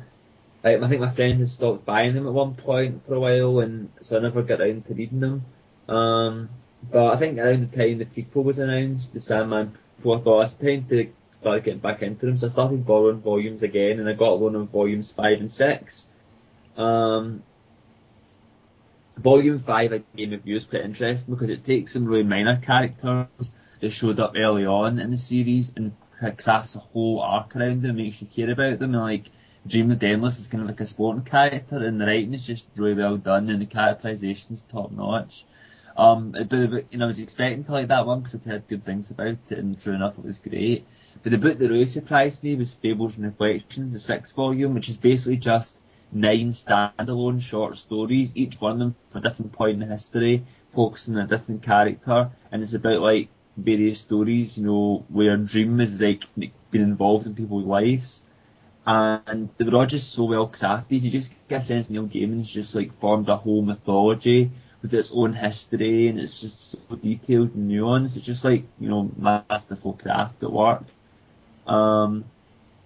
like, I think my friend had stopped buying them at one point for a while, and so I never got around to reading them. Um, but I think around the time the prequel was announced, the Sandman prequel, I thought it's time to start getting back into them. So I started borrowing volumes again, and I got one of volumes five and six. Um, volume five, I gave a review is quite interesting because it takes some really minor characters that showed up early on in the series and crafts a whole arc around them, makes you care about them, and like. Dream of the is kind of like a sporting character, and the writing is just really well done, and the characterization's top notch. Um, but, but you know, I was expecting to like that one because I'd heard good things about it, and true enough, it was great. But the book that really surprised me was Fables and Reflections, the sixth volume, which is basically just nine standalone short stories, each one of them from a different point in history, focusing on a different character, and it's about like various stories, you know, where Dream is like being involved in people's lives. And they were all just so well crafted. You just get a sense Neil Gaiman's just like formed a whole mythology with its own history and it's just so detailed and nuanced. It's just like, you know, masterful craft at work. Um,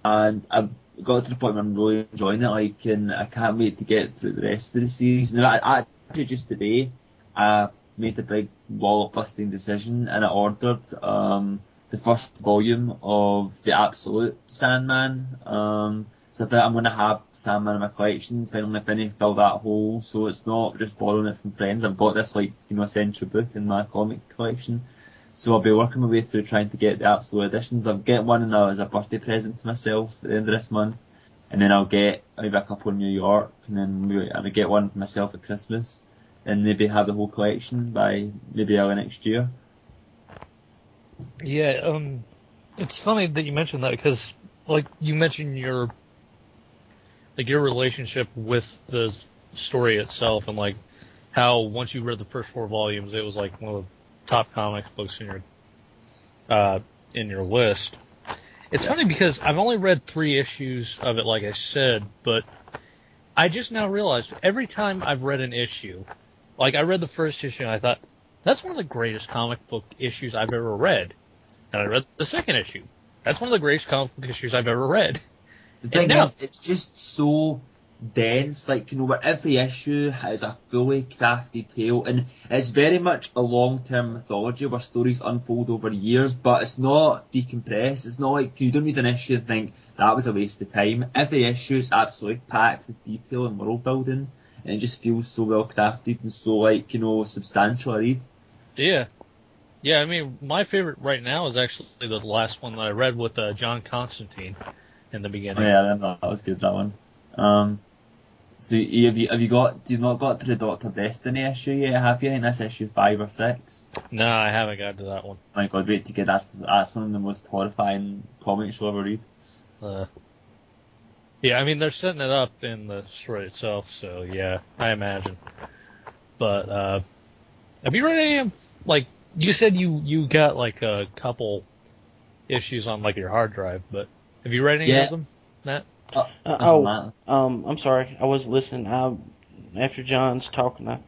and I've got to the point where I'm really enjoying it, like, and I can't wait to get through the rest of the series. And I, actually just today, I made a big wall busting decision and I ordered, um, the first volume of the Absolute Sandman. Um, so that I'm going to have Sandman in my collection, finally finish fill that hole. So it's not just borrowing it from friends. I've got this like you know essential book in my comic collection. So I'll be working my way through trying to get the absolute editions. I'll get one now as a birthday present to myself at the end of this month, and then I'll get maybe a couple in New York, and then I'll get one for myself at Christmas, and maybe have the whole collection by maybe early next year. Yeah, um, it's funny that you mentioned that because, like, you mentioned your, like, your relationship with the story itself, and like how once you read the first four volumes, it was like one of the top comic books in your, uh, in your list. It's yeah. funny because I've only read three issues of it, like I said, but I just now realized every time I've read an issue, like I read the first issue and I thought, that's one of the greatest comic book issues I've ever read. And I read the second issue. That's one of the greatest comic book issues I've ever read. The thing now, is, it's just so dense. Like, you know, where every issue has a fully crafted tale, and it's very much a long-term mythology where stories unfold over years, but it's not decompressed. It's not like you don't read an issue and think that was a waste of time. Every issue is absolutely packed with detail and world building, and it just feels so well crafted and so like you know substantial. I read. Yeah. Yeah, I mean, my favorite right now is actually the last one that I read with uh, John Constantine in the beginning. Oh, yeah, I remember that was good. That one. Um, so have you have you got you've not got to the Doctor Destiny issue yet? Have you? And that's issue five or six. No, I haven't got to that one. My God, wait to get that's that's one of the most horrifying comics you'll ever read. Uh, yeah, I mean they're setting it up in the story itself, so yeah, I imagine. But uh, have you read any of like you said you you got like a couple issues on like your hard drive, but have you read any yeah. of them, Matt? Uh, uh, oh, um, I'm sorry, I was listening. I, after John's talking, I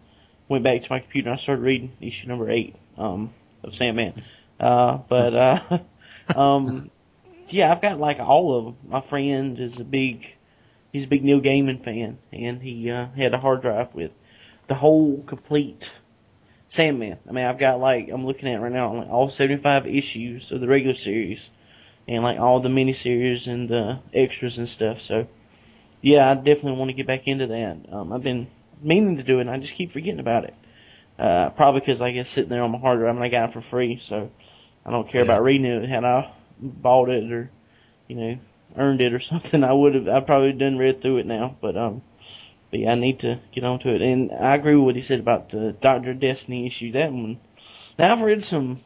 went back to my computer and I started reading issue number eight um, of Sandman. Uh, but uh, um, yeah, I've got like all of them. My friend is a big, he's a big Neil Gaiman fan, and he uh, had a hard drive with the whole complete Sandman. I mean, I've got like I'm looking at right now like all 75 issues of the regular series and like all the miniseries and the extras and stuff. So, yeah, I definitely want to get back into that. Um, I've been meaning to do it, and I just keep forgetting about it. Uh, probably because I guess sitting there on my hard drive and I got it for free, so I don't care yeah. about reading it. Had I bought it or, you know, earned it or something, I would have. I probably done read through it now, but um, but yeah, I need to get onto it. And I agree with what he said about the Doctor Destiny issue. That one. Now I've read some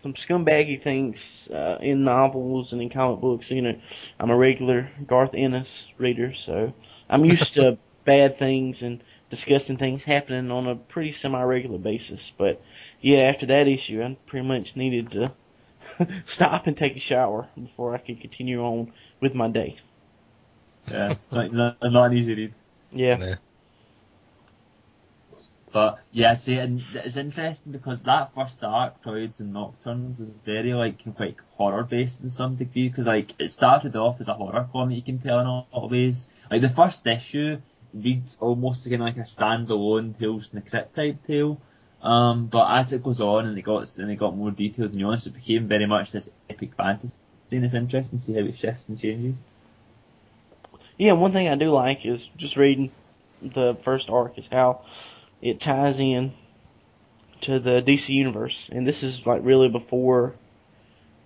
some scumbaggy things uh, in novels and in comic books. You know, I'm a regular Garth Ennis reader, so I'm used to bad things and disgusting things happening on a pretty semi-regular basis. But yeah, after that issue, I pretty much needed to stop and take a shower before I could continue on with my day. Yeah, not, not, not an easy read. Yeah. yeah. But yeah, see, and it's interesting because that first arc, Preludes and Nocturnes, is very like quite horror based in some degree because like it started off as a horror comic, you can tell in a lot of ways. Like the first issue reads almost again like a standalone Tales from the Crypt type tale. Um, but as it goes on and it got and it got more detailed and nuanced, it became very much this epic fantasy. And it's interesting to see how it shifts and changes. Yeah, one thing I do like is just reading the first arc is how it ties in to the DC universe, and this is like really before,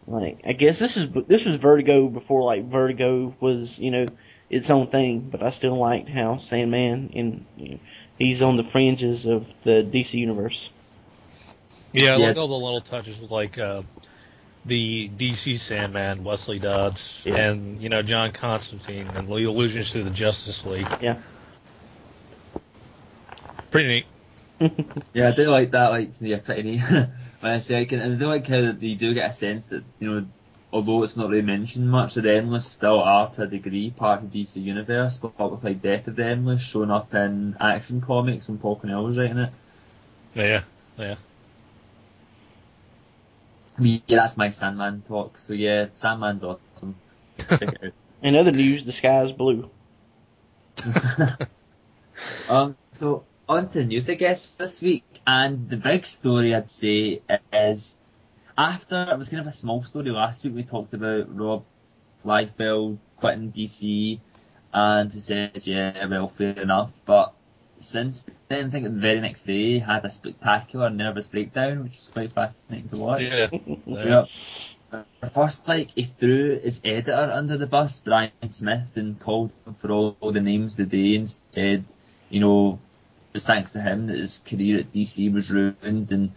like I guess this is this was Vertigo before like Vertigo was you know its own thing, but I still liked how Sandman and you know, he's on the fringes of the DC universe. Yeah, I yeah. like all the little touches with like uh, the DC Sandman, Wesley Dodds, yeah. and you know John Constantine, and the allusions to the Justice League. Yeah. Pretty neat. Yeah, I do like that. Like, yeah, pretty neat. when I say, I can, and I do like how that you do get a sense that you know, although it's not really mentioned much, that the Endless still are to a degree part of DC universe, but with like Death of the Endless showing up in action comics when Paul Cornell was writing it. Yeah, yeah. Yeah, that's my Sandman talk. So yeah, Sandman's awesome. Check it out. In other news, the sky is blue. um, so on to the news, I guess, for this week. And the big story I'd say is after it was kind of a small story last week. We talked about Rob Liefeld quitting DC, and who said, "Yeah, well, fair enough." But since then, I think the very next day he had a spectacular nervous breakdown, which was quite fascinating to watch. Yeah. Yeah. First, like, he threw his editor under the bus, Brian Smith, and called him for all, all the names of the day and said, you know, it was thanks to him that his career at DC was ruined. And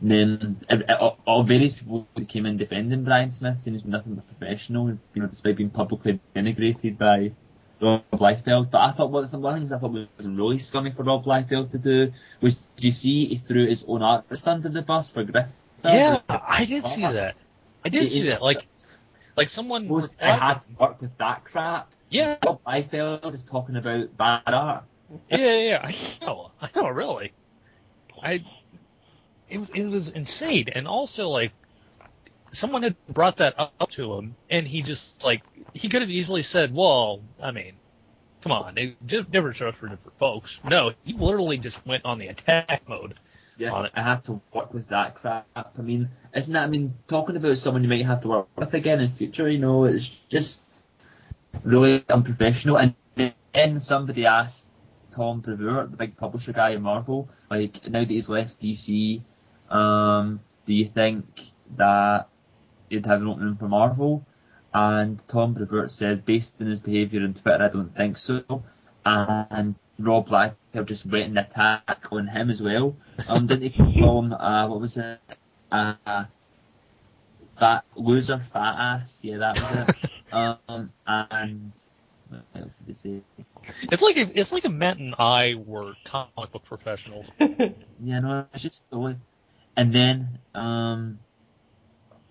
then all, all various people who came in defending Brian Smith, saying he's been nothing but professional, you know, despite being publicly denigrated by Rob Liefeld. But I thought one of the things I thought was really scummy for Rob Liefeld to do was, did you see he threw his own artist under the bus for grift? Yeah, I did see oh. that. I did It- see that. Like, like someone. was I had to work with that crap. Yeah, Rob Liefeld is talking about bad art. yeah, yeah, yeah. I know. I know. Really. I. It was it was insane, and also like, someone had brought that up to him, and he just like he could have easily said, "Well, I mean, come on, it just different shows for different folks." No, he literally just went on the attack mode. Yeah. I have to work with that crap. I mean, isn't that? I mean, talking about someone you might have to work with again in future, you know, it's just really unprofessional. And then somebody asked Tom Brevoort, the big publisher guy in Marvel, like now that he's left DC, um, do you think that he'd have an opening for Marvel? And Tom Brevoort said, based on his behaviour on Twitter, I don't think so. And Rob Liefeld just went in attack on him as well. Um, didn't he call him, uh, what was it? Uh, fat loser, fat ass. Yeah, that was it. um, and what else did they say? It's like if it's like if Matt and I were comic book professionals. Yeah, no, it's just totally. And then um,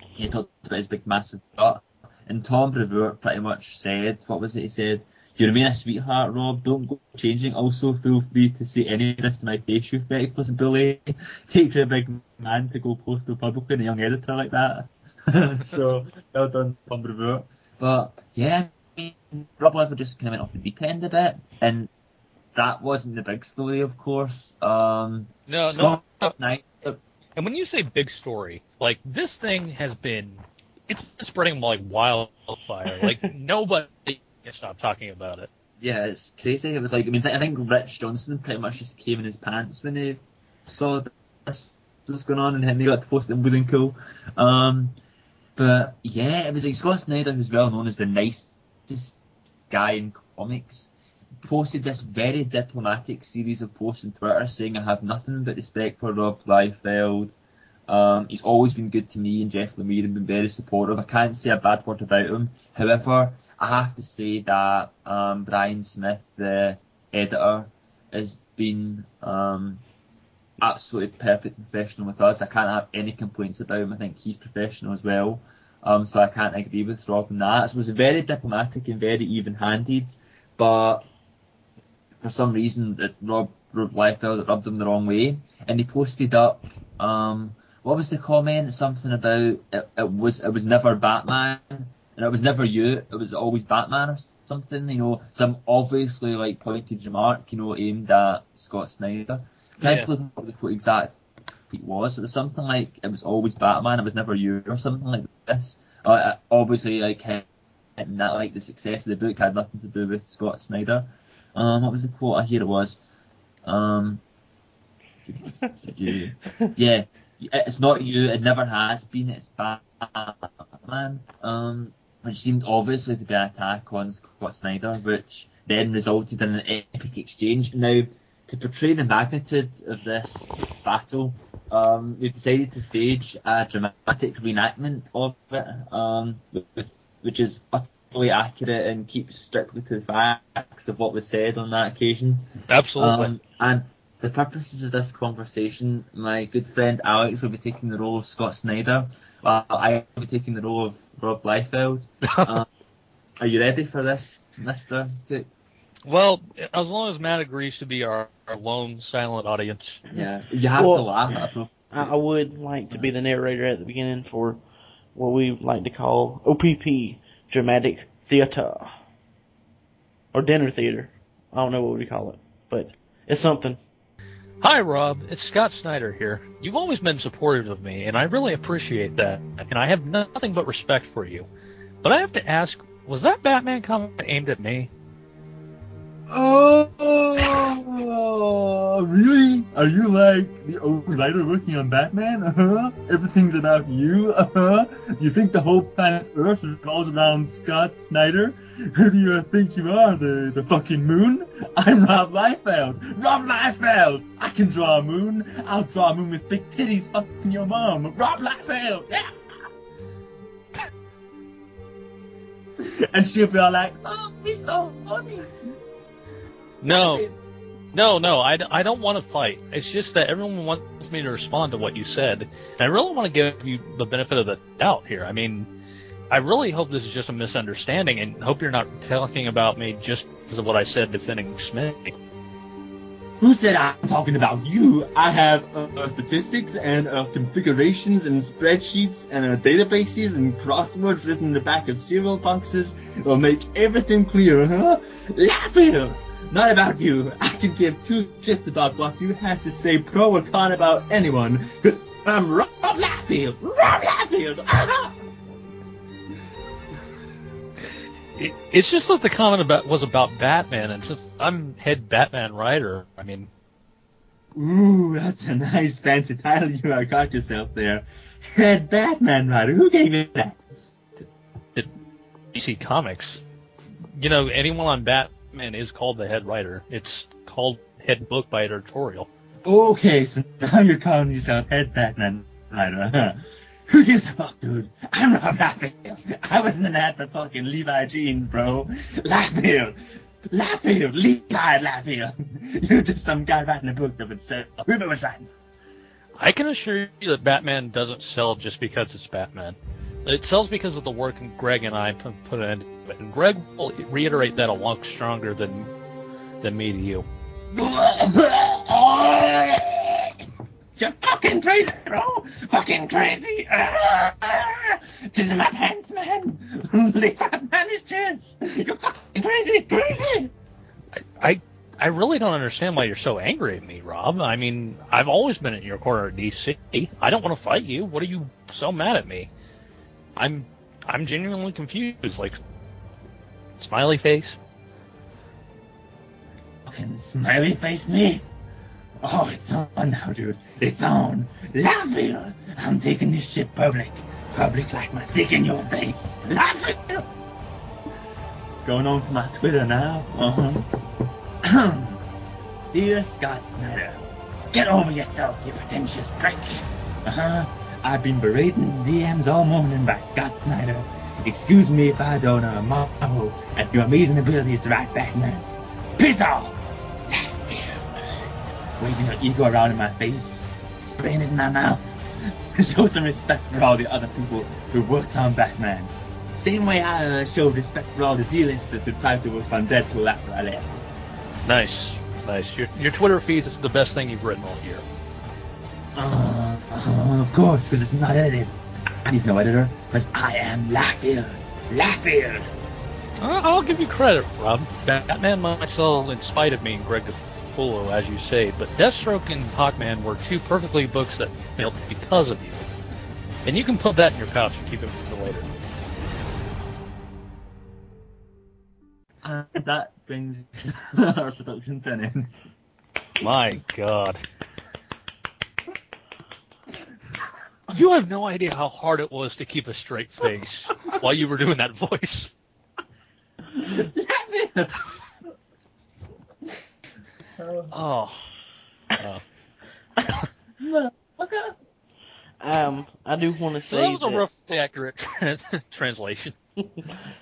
he talked about his big massive butt, and Tom Brevoort pretty much said, what was it? He said, "You remain a sweetheart, Rob. Don't go changing. Also, feel free to say any of this to my face, you feckless bully. Takes a big man to go postal publicly and a young editor like that." so well done, Tom Brevoort. But yeah, I mean, Rob Liefeld just kind of went off the deep end a bit, and that wasn't the big story, of course. Um, No, no. Scott Snyder And when you say big story, like this thing has been, it's been spreading like wildfire. Like nobody can stop talking about it. yeah, it's crazy. It was like, I mean, I think Rich Johnston pretty much just came in his pants when he saw this was going on, and then he got to post it in Bleeding Cool. Um, but yeah, it was like Scott Snyder, who's well known as the nicest guy in comics, posted this very diplomatic series of posts on Twitter saying I have nothing but respect for Rob Liefeld. Um, he's always been good to me and Jeff Lemire and been very supportive. I can't say a bad word about him. However, I have to say that um, Brian Smith, the editor, has been um, absolutely perfect professional with us. I can't have any complaints about him. I think he's professional as well. Um, so I can't agree with Rob on that. It was very diplomatic and very even-handed, but for some reason that Rob, Rob Liefeld it rubbed him the wrong way, and he posted up um, what was the comment? Something about it, it was it was never Batman, and it was never you. It was always Batman or something. You know, some obviously like pointed remark, you know, aimed at Scott Snyder. Can't Yeah. look up what the exact it was. It was something like it was always Batman. It was never you or something like this. Uh, uh, obviously, like and that like the success of the book had nothing to do with Scott Snyder. Um, what was the quote? I hear it was. Um, yeah, it's not you. It never has been. It's Batman. Um, which seemed obviously to be an attack on Scott Snyder, which then resulted in an epic exchange. Now, to portray the magnitude of this battle, um, we've decided to stage a dramatic reenactment of it, um, with, which is utterly accurate and keeps strictly to the facts of what was said on that occasion. Absolutely. Um, and the purposes of this conversation, my good friend Alex will be taking the role of Scott Snyder, while I will be taking the role of Rob Liefeld. uh, are you ready for this, Mister? Well, as long as Matt agrees to be our, our lone silent audience. Yeah, you have Well, to laugh. At I, I would like to be the narrator at the beginning for what we like to call OPP, dramatic theater. Or dinner theater. I don't know what we call it, but it's something. Hi, Rob. It's Scott Snyder here. You've always been supportive of me, and I really appreciate that. And I have nothing but respect for you. But I have to ask, was that Batman comment aimed at me? Oh, really? Are you like the writer working on Batman? Uh-huh. Everything's about you? Uh-huh. Do you think the whole planet Earth revolves around Scott Snyder? Who do you think you are, the, the fucking moon? I'm Rob Liefeld. Rob Liefeld! I can draw a moon. I'll draw a moon with big titties fucking your mom. Rob Liefeld! Yeah! and she'll be all like, oh, he's so funny. No. No, no, I, I don't want to fight. It's just that everyone wants me to respond to what you said. And I really want to give you the benefit of the doubt here. I mean, I really hope this is just a misunderstanding and hope you're not talking about me just because of what I said defending Smith. Who said I'm talking about you? I have uh, statistics and uh, configurations and spreadsheets and uh, databases and crosswords written in the back of cereal boxes. Will make everything clear, huh? Laughing! Not about you. I can give two shits about what you have to say pro or con about anyone. Cause I'm Rob Liefeld! Rob Liefeld! It, it's just that the comment about was about Batman, and since I'm head Batman writer, I mean, Ooh, that's a nice fancy title you got yourself there. Head Batman writer. Who gave you that? DC Comics. You know, anyone on Batman is called the head writer. It's called head book by editorial. Okay, so now you're calling yourself Head Batman writer, huh? Who gives a fuck, dude? I'm not Liefeld. I was in an ad for fucking Levi jeans, bro. Liefeld. Liefeld. Levi Liefeld. You're just some guy writing a book that would sell. Whoever was writing. I can assure you that Batman doesn't sell just because it's Batman. It sells because of the work Greg and I put it, and Greg will reiterate that a lot stronger than than me to you. You're fucking crazy, bro. Fucking crazy. Just in my pants, man. Leave my managers. You're fucking crazy, crazy. I I really don't understand why you're so angry at me, Rob. I mean, I've always been in your corner at DC. I don't want to fight you. What are you so mad at me? I'm I'm genuinely confused. Like, smiley face. Fucking smiley face me. Oh, it's on now, dude. It's on. Laughing. I'm taking this shit public. Public like my dick in your face. Laughing. Going on to my Twitter now. Uh-huh. Dear Scott Snyder, get over yourself, you pretentious prick. Uh-huh. I've been berating DMs all morning by Scott Snyder. Excuse me if I don't uh, marvel at your amazing abilities to write Batman. Piss off! Waving your ego around in my face, spraying it in my mouth. Show some respect for all the other people who worked on Batman. Same way I uh, showed respect for all the D-listers who tried to work on Deadpool after I left. Nice, nice. Your your Twitter feed is the best thing you've written all year. Uh, uh, of course, because it's not edited. I need no editor, because I am Liefeld. Liefeld! I- I'll give you credit, Rob. Batman might sell in spite of me and Greg Capullo, as you say, but Deathstroke and Hawkman were two perfectly books that failed because of you. And you can put that in your pouch and keep it for later. And that brings our production to an end. My God. You have no idea how hard it was to keep a straight face while you were doing that voice. Oh. Oh. Um, I do want to So say that was a that- roughly accurate translation.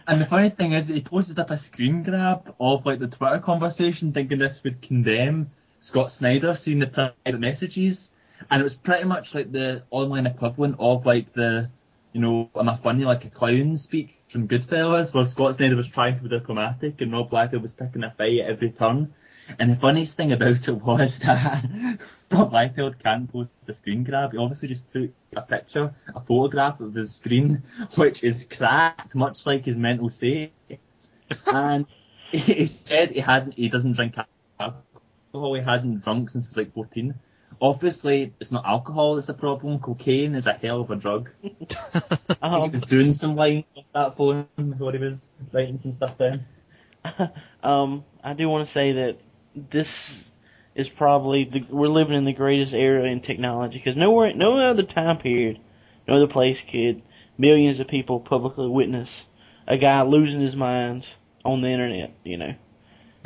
And the funny thing is, he posted up a screen grab of like the Twitter conversation, thinking this would condemn Scott Snyder seeing the private messages, and it was pretty much like the online equivalent of like the, you know, am I funny like a clown speech from Goodfellas, where Scott Snyder was trying to be diplomatic and Rob Liefeld was picking a fight at every turn. And the funniest thing about it was that Rob Liefeld can't post a screen grab. He obviously just took a picture, a photograph of his screen, which is cracked, much like his mental state. and he said he hasn't, he doesn't drink alcohol. He hasn't drunk since he was like 14. Obviously, it's not alcohol that's the problem. Cocaine is a hell of a drug. Um, he was doing some lines off that phone before he was writing some stuff down. um, I do want to say that this is probably the, we're living in the greatest era in technology because nowhere, no other time period, no other place could millions of people publicly witness a guy losing his mind on the internet. You know,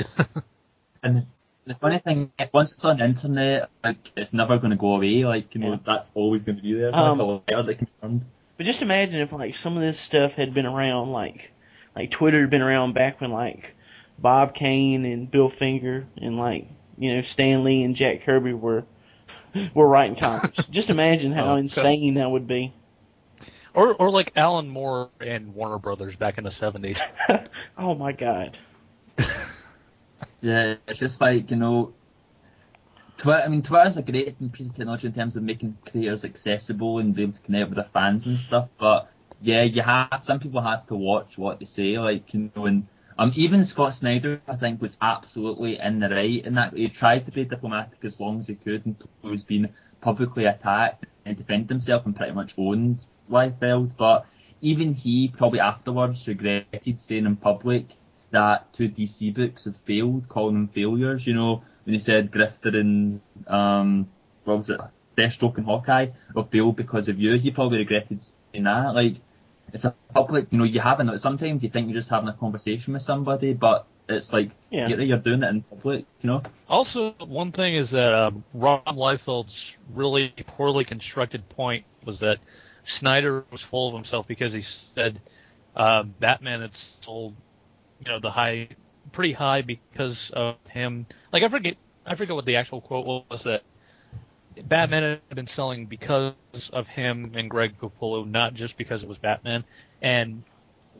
And the funny thing is, once it's on the internet, like it's never going to go away. Like you know, Yeah. that's always going to be there. It's Um, like a layer that can but just imagine if like some of this stuff had been around, like like Twitter had been around back when like Bob Kane and Bill Finger and like you know Stan Lee and Jack Kirby were were writing comics. just imagine how Oh, okay. insane that would be. Or or like Alan Moore and Warner Brothers back in the seventies. oh my god. Yeah, it's just like you know, Twitter. I mean, Twitter's a great piece of technology in terms of making creators accessible and being able to connect with their fans and stuff. But yeah, you have some people have to watch what they say, like you know, and um, even Scott Snyder, I think, was absolutely in the right in that he tried to be diplomatic as long as he could until he was being publicly attacked and defend himself and pretty much owned Liefeld. But even he probably afterwards regretted saying in public that two DC books have failed, calling them failures. You know, when he said Grifter and um, what was it, Deathstroke and Hawkeye have failed because of you, he probably regretted saying that. Like, it's a public, you know, you haven't. Sometimes you think you're just having a conversation with somebody, but it's like Yeah. you're, you're doing it in public. You know. Also, one thing is that um, Rob Liefeld's really poorly constructed point was that Snyder was full of himself because he said uh, Batman had sold, you know, the high, pretty high because of him. Like I forget, I forget what the actual quote was that Batman had been selling because of him and Greg Capullo, not just because it was Batman. And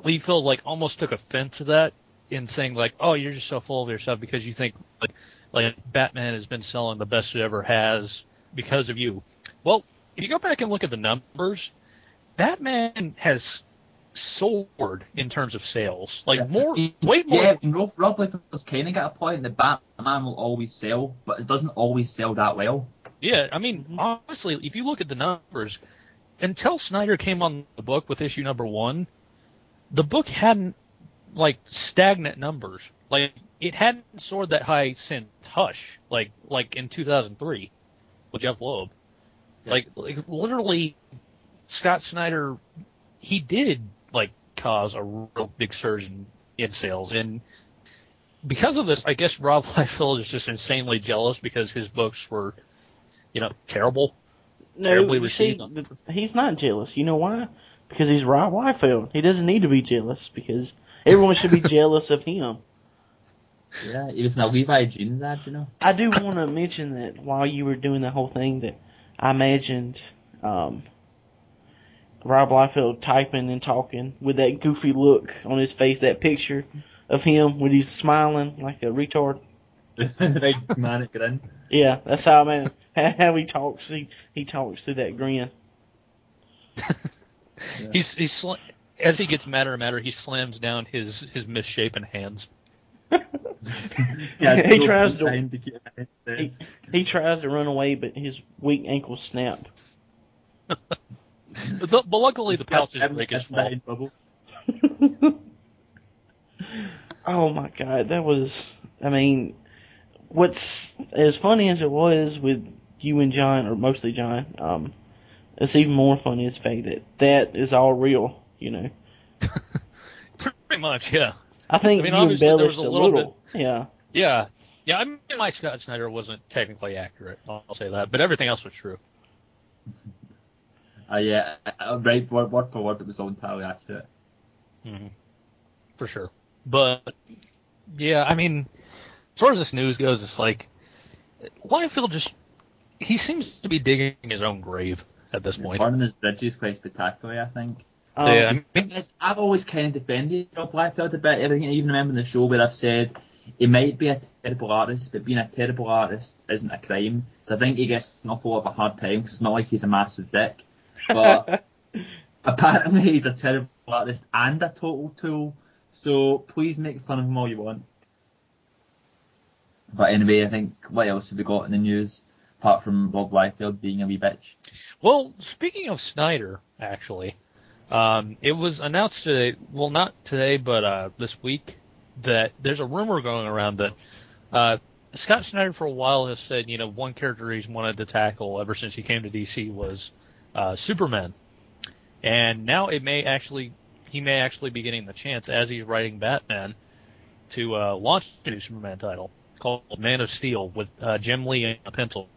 Liefeld like almost took offense to that in saying like, "Oh, you're just so full of yourself because you think like like Batman has been selling the best it ever has because of you." Well, if you go back and look at the numbers, Batman has soared in terms of sales, like more, way more. Yeah, Rob, Rob Liefeld's kind of got a point that Batman will always sell, but it doesn't always sell that well. Yeah, I mean, honestly, if you look at the numbers, until Snyder came on the book with issue number one, the book hadn't like stagnant numbers. Like it hadn't soared that high since Hush, like like in 2003 with Jeph Loeb. Like, like literally, Scott Snyder, he did like cause a real big surge in, in sales, and because of this, I guess Rob Liefeld is just insanely jealous because his books were, you know, terrible. No, Terribly you see, received. th- he's not jealous. You know why? Because he's Rob Liefeld. He doesn't need to be jealous because everyone should be jealous of him. Yeah, he was in a Levi jeans ad, you know. I do want to mention that while you were doing the whole thing, that I imagined um, Rob Liefeld typing and talking with that goofy look on his face, that picture of him when he's smiling like a retard. Big manic grin. Yeah, that's how I mean how he talks. He he talks through that grin. He's he's sl- as he gets madder and madder, he slams down his his misshapen hands. Yeah, he tries to to keep he, he tries to run away, but his weak ankle snap. But, the, but luckily, the pouches break his fall. bubble. Oh my god, that was. I mean, what's as funny as it was with you and John, or mostly John. Um, it's even more funny is the fact that that is all real. You know, Pretty much, yeah. I think I mean, you obviously there embellished was a a little little. Yeah, Yeah. Yeah, I mean, my Scott Snyder wasn't technically accurate. I'll say that, but everything else was true. Uh, yeah, uh, right, word, word for word, it was all entirely accurate. hmm For sure. But yeah, I mean, as far as this news goes, it's like Liefeld just he seems to be digging his own grave at this point. Burning his bridges quite spectacularly, I think. Um, yeah, I mean, I've always kind of defended Rob Liefeld a bit. Everything, I even remember in the show where I've said he might be a terrible artist, but being a terrible artist isn't a crime. So I think he gets an awful lot of a hard time because it's not like he's a massive dick. But apparently he's a terrible artist and a total tool. So please make fun of him all you want. But anyway, I think what else have we got in the news apart from Bob Liefeld being a wee bitch? Well, speaking of Snyder, actually, um, it was announced today. Well, not today, but uh, this week that there's a rumor going around that uh, Scott Snyder for a while has said, you know, one character he's wanted to tackle ever since he came to DC was uh, Superman, and now it may actually he may actually be getting the chance as he's writing Batman to uh, launch a new Superman title called Man of Steel with uh, Jim Lee and pencils.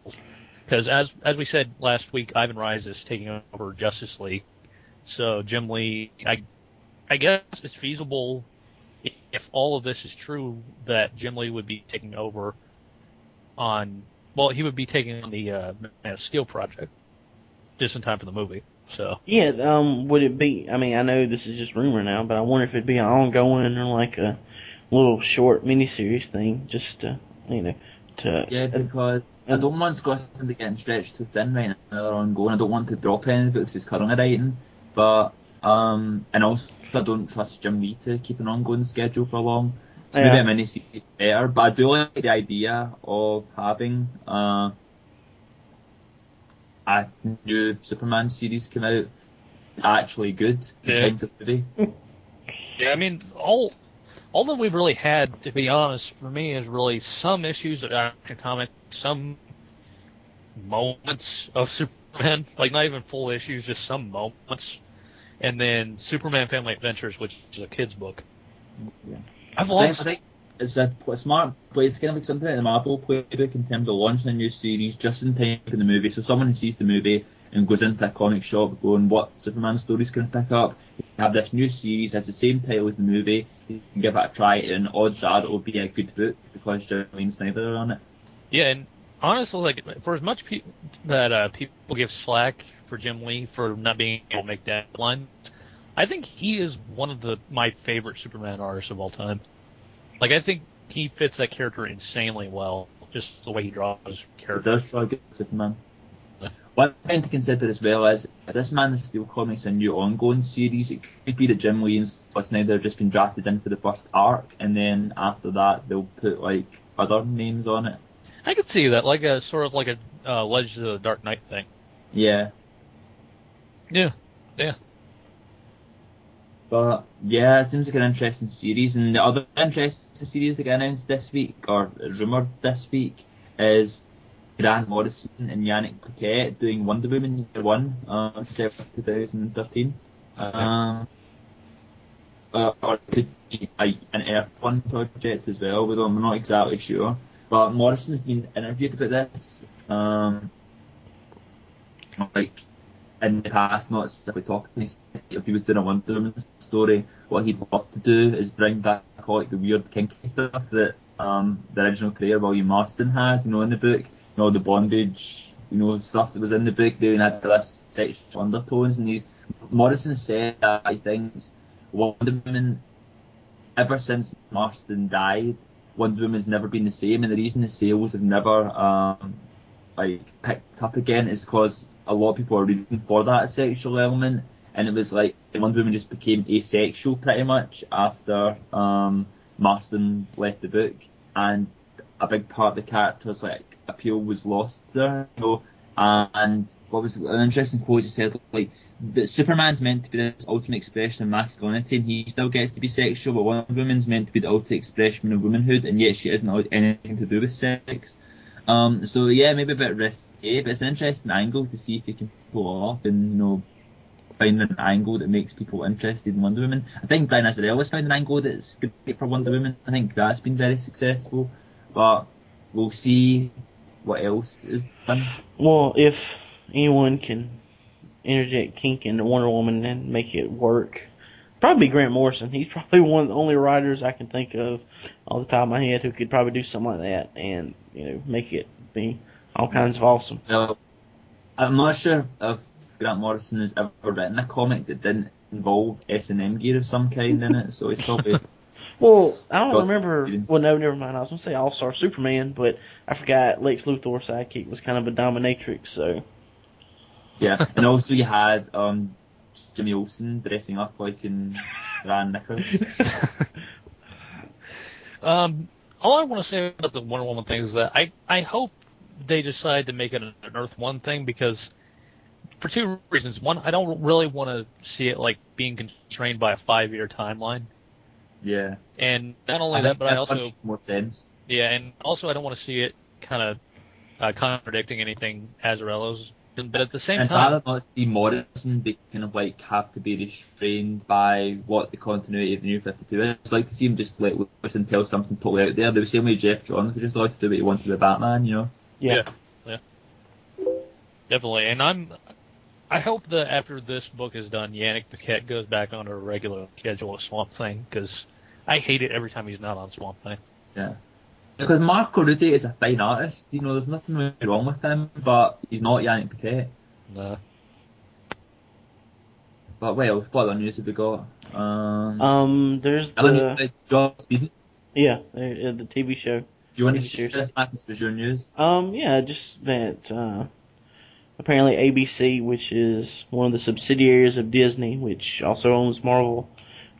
Because as as we said last week, Ivan Reis is taking over Justice League, so Jim Lee, I I guess it's feasible if all of this is true that Jim Lee would be taking over on well, he would be taking on the uh, Man of Steel project just in time for the movie. So Yeah, um, would it be? I mean, I know this is just rumor now, but I wonder if it'd be an ongoing or like a little short miniseries thing, just to, you know, to Yeah, because I don't want Scotland to getting stretched too thin right now. They're ongoing. I don't want to drop any of the books he's currently writing, but um, and also I don't trust Jim Lee to keep an ongoing schedule for long. So maybe Yeah. a miniseries is better. But I do like the idea of having uh, a new Superman series come out. Actually good. in Yeah. the movie. yeah, I mean all all that we've really had, to be honest, for me is really some issues of Action Comics, some moments of Superman, like not even full issues, just some moments, and then Superman Family Adventures, which is a kids book. I've I long think, I think it's a, smart play. It's kind of like something like the Marvel playbook in terms of launching a new series just in time for the movie. So someone who sees the movie and goes into a comic shop going, what Superman stories can I pick up? You have this new series, has the same title as the movie. You can give it a try, and odds are it'll be a good book because Jeremy Snyder are on it. Yeah, and honestly, like for as much pe- that uh, people give slack for Jim Lee for not being able to make that deadlines, I think he is one of the my favorite Superman artists of all time. Like I think he fits that character insanely well, just the way he draws characters. does draw good Superman. One thing to consider as well is if this Man of Steel comics a new ongoing series. It could be that Jim Lee and Scott Snyder have just been drafted in for the first arc, and then after that they'll put like other names on it. I could see that, like a sort of like a uh, Legends of the Dark Knight thing. Yeah, Yeah, yeah. But yeah, it seems like an interesting series. And the other interesting series that got announced this week, or rumored this week, is Grant Morrison and Yanick Paquette doing Wonder Woman Year One, uh, set for 2013. Um, uh, or to be a, an Earth One project as well, although I'm not exactly sure. But Morrison's been interviewed about this. Um, like in the past, not specifically talking. If he was doing a Wonder Woman story, what he'd love to do is bring back all like the weird kinky stuff that um, the original creator William Marston had, you know, in the book. You know, the bondage, you know, stuff that was in the book. They had this sexual undertones, and he, Morrison said that he thinks Wonder Woman, ever since Marston died, Wonder Woman's never been the same, and the reason the sales have never um, like picked up again is because a lot of people are reading for that sexual element, and it was like Wonder Woman just became asexual pretty much after um, Marston left the book, and a big part of the character's like appeal was lost there. You know, and what was an interesting quote he said like that Superman's meant to be this ultimate expression of masculinity, and he still gets to be sexual, but Wonder Woman's meant to be the ultimate expression of womanhood, and yet she isn't allowed anything to do with sex. Um, so yeah, maybe a bit risky, Eh, but it's an interesting angle to see if you can pull off and you know find an angle that makes people interested in Wonder Woman. I think Brian Azzarello's found an angle that's great for Wonder Woman. I think that's been very successful, but we'll see what else is done. Well, if anyone can interject kink into Wonder Woman and make it work, probably Grant Morrison. He's probably one of the only writers I can think of off the top of my head who could probably do something like that and you know make it be all kinds of awesome. Well, I'm not sure if Grant Morrison has ever written a comic that didn't involve S and M gear of some kind in it, so he's probably Well, I don't remember. Well, no, never mind. I was gonna say All Star Superman, but I forgot Lex Luthor's sidekick was kind of a dominatrix. So yeah. And also you had um Jimmy Olsen dressing up like in Rand Knickers. Um, all I want to say about the Wonder Woman thing is that I, I hope they decide to make it an Earth One thing because for two reasons. One, I don't really want to see it like being constrained by a five year timeline. Yeah. And not only I that, but I also makes more sense. yeah, and also I don't want to see it kind of uh, contradicting anything Azzarello's. But at the same And time, rather not see Morrison be kind of like have to be restrained by what the continuity of the New 52 is. I'd like to see him just let loose and tell something totally out there. The same way Geoff Johns was just allowed to do what he wanted with Batman, you know? Yeah, yeah, definitely. And I'm, I hope that after this book is done, Yanick Paquette goes back on a regular schedule of Swamp Thing because I hate it every time he's not on Swamp Thing. Yeah. Because Marco Rudy is a fine artist, you know, there's nothing really wrong with him, but he's not Yanick Paquette. No. But well, what other news have we got? Um, um, there's the Joss yeah uh, the TV show. Do you want to share series. this, Matt? This was your news. Um, yeah, just that uh, apparently ABC, which is one of the subsidiaries of Disney, which also owns Marvel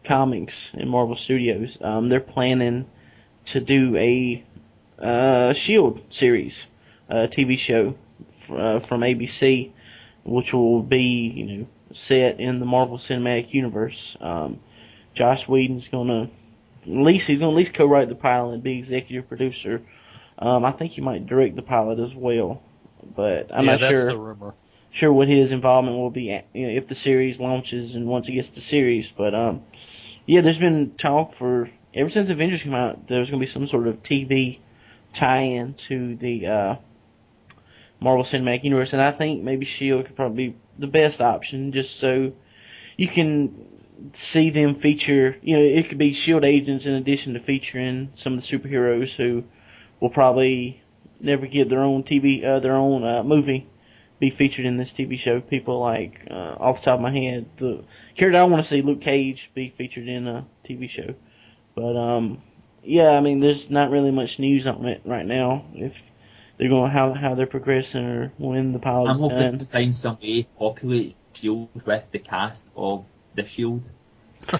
Comics and Marvel Studios, um, they're planning to do a uh, Shield series, uh, TV show f- uh, from ABC, which will be you know set in the Marvel Cinematic Universe. Um, Joss Whedon's gonna at least he's gonna at least co-write the pilot and be executive producer. Um, I think he might direct the pilot as well, but I'm yeah, not that's sure the rumor. sure what his involvement will be at, you know, if the series launches and once it gets to series. But um, yeah, there's been talk for ever since Avengers came out. There's going to be some sort of TV tie-in to the uh, Marvel Cinematic Universe, and I think maybe Shield could probably be the best option, just so you can see them feature. You know, it could be Shield agents in addition to featuring some of the superheroes who will probably never get their own TV, uh, their own uh, movie be featured in this TV show. People like, uh, off the top of my head, the character I want to see, Luke Cage, be featured in a TV show. But um, yeah, I mean, there's not really much news on it right now. If they're going how how they're progressing or when the pilot's I'm hoping done. to find some way to populate Shield with the cast of the Shield.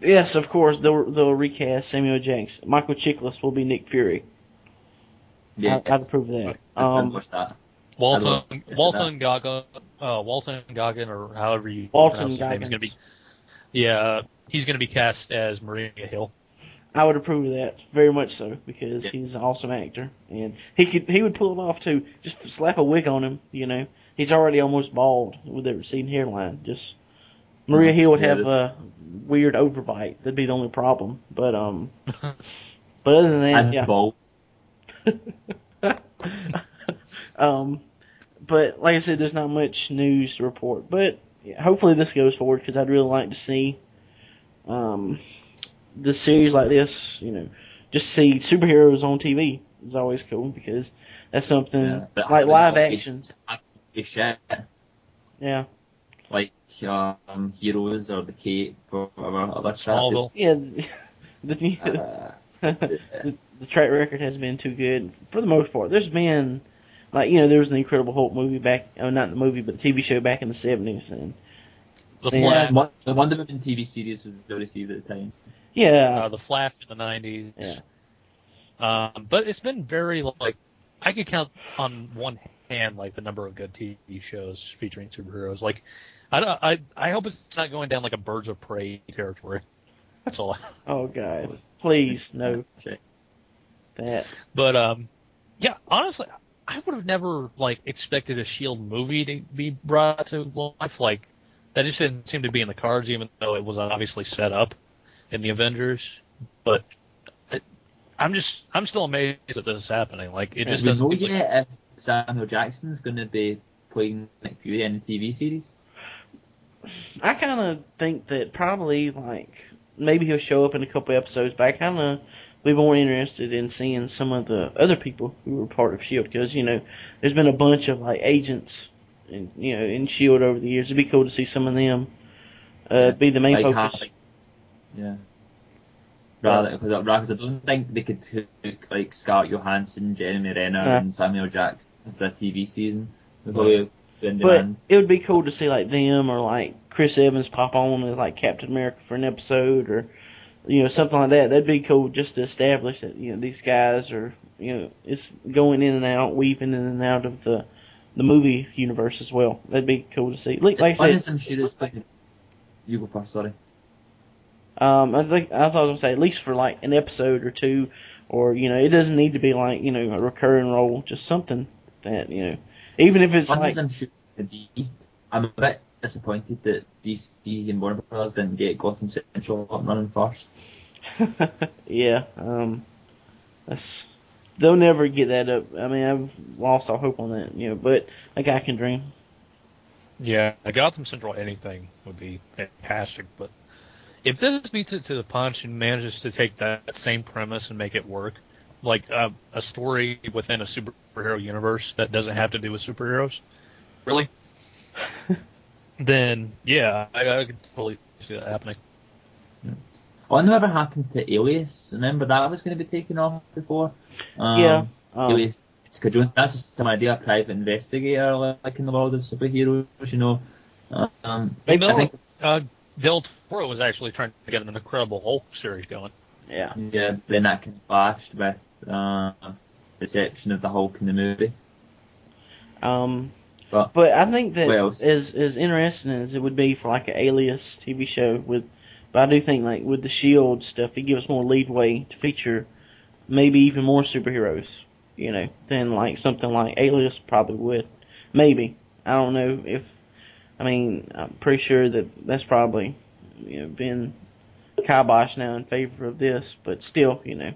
Yes, of course they'll they'll recast Samuel Jackson. Michael Chiklis will be Nick Fury. Yeah, I, I'd approve of that. Um, watch that. Walton, love Walton Goggin, uh, Walton Goggin, or however you Walton pronounce his name, is going to be. Yeah, uh, he's going to be cast as Maria Hill. I would approve of that very much so because Yeah. he's an awesome actor and he could he would pull it off too. Just slap a wig on him, you know. He's already almost bald with that receding hairline. Just Maria Hill would have a weird overbite. That'd be the only problem. But um, but other than that, yeah. um, but like I said, there's not much news to report. But yeah, hopefully this goes forward because I'd really like to see um, the series like this. You know, just see superheroes on TV is always cool because that's something Yeah, like live action. these- these shit Yeah, um, Heroes or The Cape or whatever other shit. Smallville. yeah. The, Uh, the, the track record has been too good for the most part. There's been like you know there was an Incredible Hulk movie back, oh, not the movie, but the TV show back in the '70s, and The Yeah. Flash, Won- the Wonder Woman TV series was well received at the time. yeah, uh, the Flash in the '90s. Yeah. Um, but it's been very like I could count on one hand like the number of good TV shows featuring superheroes. Like I don't, I I hope it's not going down like a Birds of Prey territory. That's all. Oh God, please no Shit. that. But um, yeah, honestly, I would have never like expected a Shield movie to be brought to life. Like that just didn't seem to be in the cards, even though it was obviously set up in the Avengers. But it, I'm just I'm still amazed that this is happening. Like it just we doesn't. know seem like- yet if Samuel Jackson's going to be playing Nick Fury in the TV series. I kind of think that probably like maybe he'll show up in a couple episodes, but I kind of be more interested in seeing some of the other people who were part of Shield because you know there's been a bunch of like agents, in, you know, in Shield over the years. It'd be cool to see some of them uh, be the main Like, focus. half- yeah. Rather, because because I don't think they could took like Scarlett Johansson, Jeremy Renner, Yeah. and Samuel Jackson for a TV season. They'd probably be in But demand. it would be cool to see like them or like Chris Evans pop on as like Captain America for an episode or you know something like that. That'd be cool just to establish that you know these guys are you know it's going in and out, weaving in and out of the the movie universe as well. That'd be cool to see. Like, It's like I in said, some shooters. Like, you go first. Sorry. um, I think I thought I was gonna say at least for like an episode or two, or you know it doesn't need to be like you know a recurring role, just something that you know even if it's like as I'm shooting the D, I'm a bit disappointed that DC and Warner Brothers didn't get Gotham Central up and running first. yeah, um, that's they'll never get that up. I mean, I've lost all hope on that, you know. But a guy can dream. Yeah, a Gotham Central anything would be fantastic, but if this beats it to the punch and manages to take that same premise and make it work, like uh, a story within a superhero universe that doesn't have to do with superheroes, really, then yeah, I, I could totally see that happening. I wonder whatever happened to Alias. Remember that was going to be taken off before. Um, Yeah, um, Alias. Jessica Jones. That's just some idea. A private investigator, like in the world of superheroes. You know. Um, Hey, I think uh, Del Toro was actually trying to get an Incredible Hulk series going. Yeah, yeah, then that kind of clashed with uh, reception of the Hulk in the movie. um, But but I think that as as interesting as it would be for like an Alias TV show with, but I do think like with the Shield stuff, it gives us more leadway to feature maybe even more superheroes, you know, than like something like Alias probably would. Maybe I don't know if. I mean, I'm pretty sure that that's probably you know been kibosh now in favor of this, but still, you know,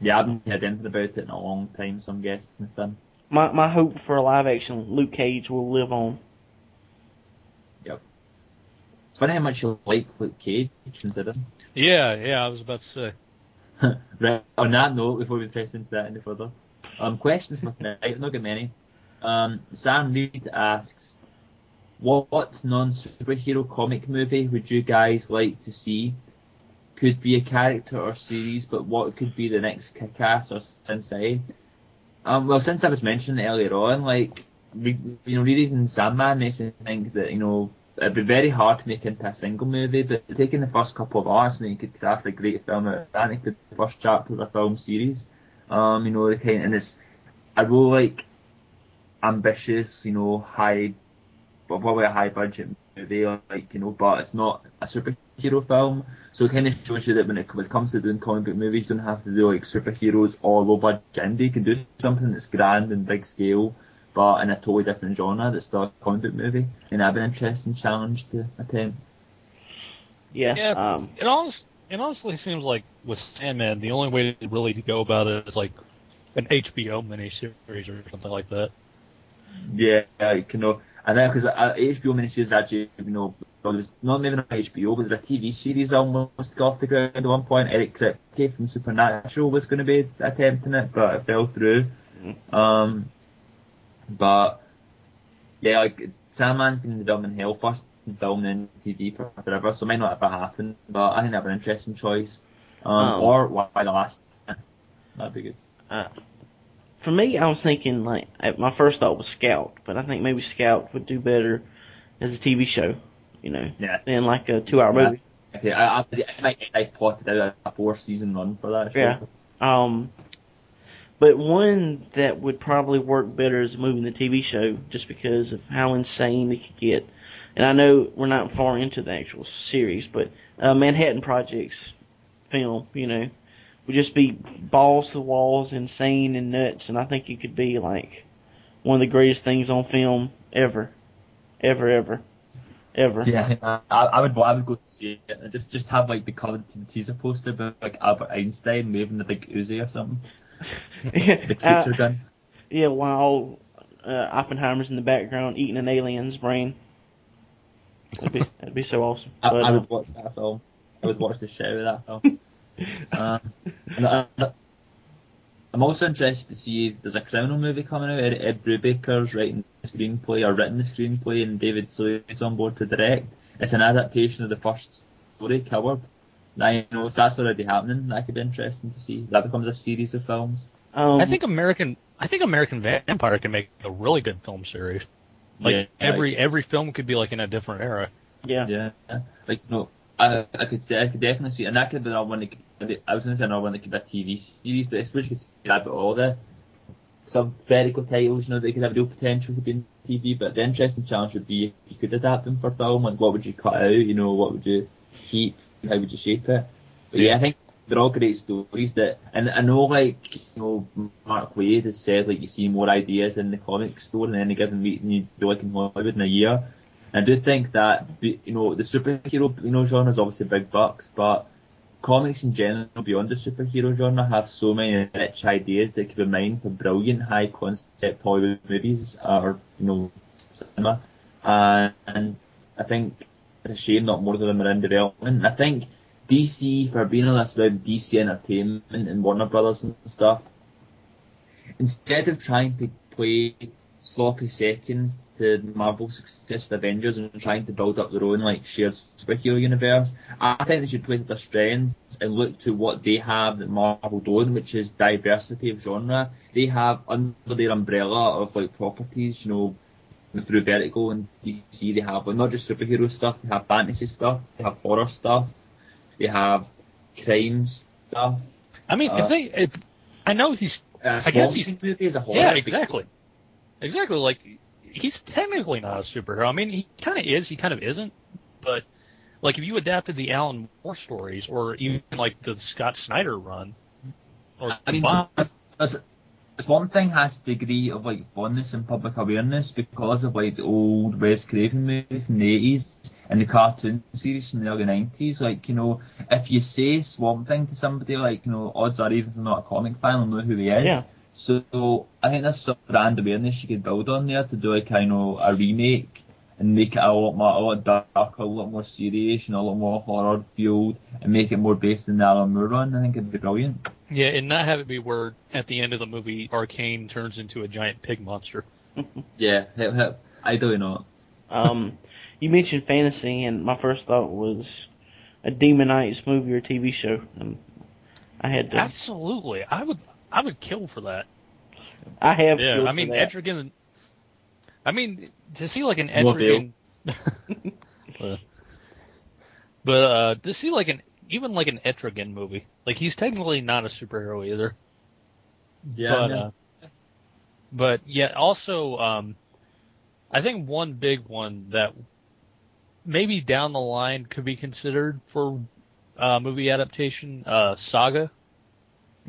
yeah, I haven't heard anything about it in a long time, so I'm guessing it's done. my my hope for a live action Luke Cage will live on. It's funny how much you like Luke Cage, considering. Yeah, yeah, I was about to say. right, on that note, before we press into that any further, um, questions for tonight, I've not got many. Um, Sam Reed asks, what, what non-superhero comic movie would you guys like to see? Could be a character or series, but what could be the next Kick-Ass or Sensei? Um, well, since I was mentioning earlier on, like, re- you know, reading Sandman makes me think that, you know, it'd be very hard to make into a single movie, but taking the first couple of arcs and you could craft a great film out of that, the first chapter of a film series. Um, you know, the kind, and it's, I really like ambitious, you know, high, probably a high budget movie, like, you know, but it's not a superhero film, so it kind of shows you that when it, when it comes to doing comic book movies, you don't have to do like superheroes or low budget indie, you can do something that's grand and big scale, but in a totally different genre that's still a comic book movie, and that'd be an interesting challenge to attempt. Yeah. Yeah. Um, It honest, it honestly seems like with Sandman, the only way to really to go about it is like an HBO miniseries or something like that. Yeah, you know, and then because uh, HBO miniseries actually, you know, well, there's not maybe not HBO, but there's a TV series almost got off the ground at one point. Eric Kripke from Supernatural was going to be attempting it, but it fell through. Um, but yeah, like Sandman's been developing hell first and filming in TV for forever, so it might not ever happen. But I think that'd be an interesting choice. Um, Um, or Y the Last? That'd be good. uh, for me, I was thinking like my first thought was Scout, but I think maybe Scout would do better as a TV show, you know, Yeah. than like a two-hour movie. Okay, I, I, I might I plotted out a four season run for that. show. Yeah. Um, but one that would probably work better as a movie than a TV show, just because of how insane it could get. And I know we're not far into the actual series, but uh, Manhattan Projects film, you know, would just be balls to the walls, insane and nuts, and I think it could be like one of the greatest things on film ever, ever, ever, ever. Yeah, I, I would I would go to see it and just just have like the cover to the teaser poster about like Albert Einstein waving the big Uzi or something. The Uh, gun. Yeah, while uh, Oppenheimer's in the background eating an alien's brain. That'd be that'd be so awesome. I, But, I uh, would watch that film. I would watch the show of that film. Um, I, I'm also interested to see there's a criminal movie coming out. Ed, Ed Brubaker's writing the screenplay or written the screenplay, and David Slade on board to direct. It's an adaptation of the first story, Coward. I know so that's already happening. That could be interesting to see. That becomes a series of films. Um, I think American I think American Vampire can make a really good film series. Like Yeah, every every film could be like in a different era. yeah. Yeah, like no, I I could say I could definitely see, and that could be another one. That could, I was going to say another one that could be a TV series, but I suppose you could say that about all the some Vertigo titles. You know, they could have real potential to be in TV. But the interesting challenge would be if you could adapt them for film. Like, what would you cut out? You know, what would you keep? How would you shape it? But yeah, I think they're all great stories that, and I know like you know Mark Waid has said like you see more ideas in the comic store in any given week than you do like in Hollywood in a year. I do think that you know the superhero you know genre is obviously big bucks, but comics in general beyond the superhero genre have so many rich ideas that could be mined for brilliant high concept Hollywood movies or you know cinema. And, and I think it's a shame not more of them are in development. I think DC for being honest about DC Entertainment and Warner Brothers and stuff, instead of trying to play sloppy seconds to Marvel's success with Avengers and trying to build up their own like shared superhero universe, I think they should play to their strengths and look to what they have that Marvel don't, which is diversity of genre. They have under their umbrella of like properties, you know, through Vertigo and DC, they have like, not just superhero stuff, they have fantasy stuff, they have horror stuff, they have crime stuff. I mean, Uh, if they if I know he's Uh, I guess he's- movie is a horror. yeah exactly exactly like he's technically not a superhero. I mean, he kind of is, he kind of isn't, but like if you adapted the Alan Moore stories or even like the Scott Snyder run, or I mean, Bond- that's, that's, Swamp Thing has degree of like fondness and public awareness because of like the old Wes Craven movie from the 80s and the cartoon series from the early 90s. Like, you know, if you say Swamp Thing to somebody, like, you know, odds are even if they're not a comic fan, they'll know who he is. Yeah. So I think that's some brand awareness you could build on there to do like kind of a remake and make it a lot more, a lot darker, a lot more serious, and a lot more horror fueled, and make it more based in the Alan Moore run. I think it'd be brilliant. yeah, and not have it be where at the end of the movie Arcane turns into a giant pig monster. Yeah, hell, hell, I don't know. Um, you mentioned fantasy, and my first thought was a Demon Knights movie or TV show. Um, I had to. Absolutely, I would I would kill for that. I have. Yeah, I mean. Etrigan. I mean to see like an Well, Etrigan, but uh, to see like an even like an Etrigan movie, like he's technically not a superhero either. Yeah, but, yeah. uh, but yeah, also um, I think one big one that maybe down the line could be considered for uh, movie adaptation, uh, Saga.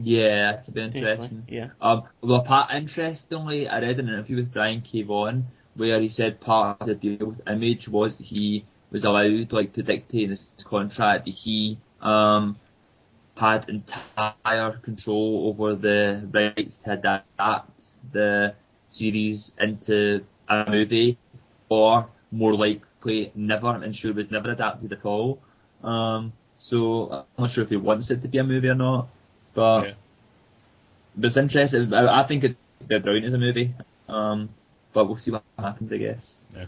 Yeah, that could be interesting. Yeah. Um, well, part interestingly, I read an interview with Brian K. Vaughan where he said part of the deal with Image was that he was allowed like to dictate in his contract that he um had entire control over the rights to adapt the series into a movie, or more likely never, and sure it was never adapted at all. Um, so I'm not sure if he wants it to be a movie or not, but Yeah. but it's interesting. I, I think it'd be brilliant as a movie. Um, but we'll see what happens, I guess. Yeah.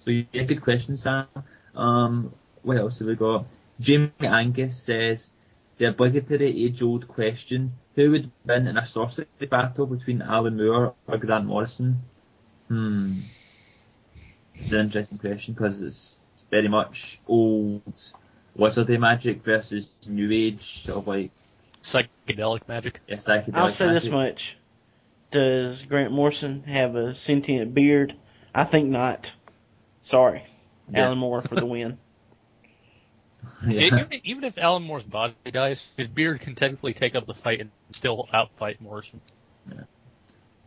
So yeah, good question, Sam. Um, what else have we got? Jamie Angus says the obligatory age-old question: Who would win in a sorcery battle between Alan Moore or Grant Morrison? Hmm. It's an interesting question because it's very much old wizardry magic versus new age sort of like Psychedelic magic. yeah, psychedelic I'll say this much: Does Grant Morrison have a sentient beard? I think not. Sorry, Yeah. Alan Moore for the win. Yeah. Even, even if Alan Moore's body dies, his beard can technically take up the fight and still outfight Morrison. Uh,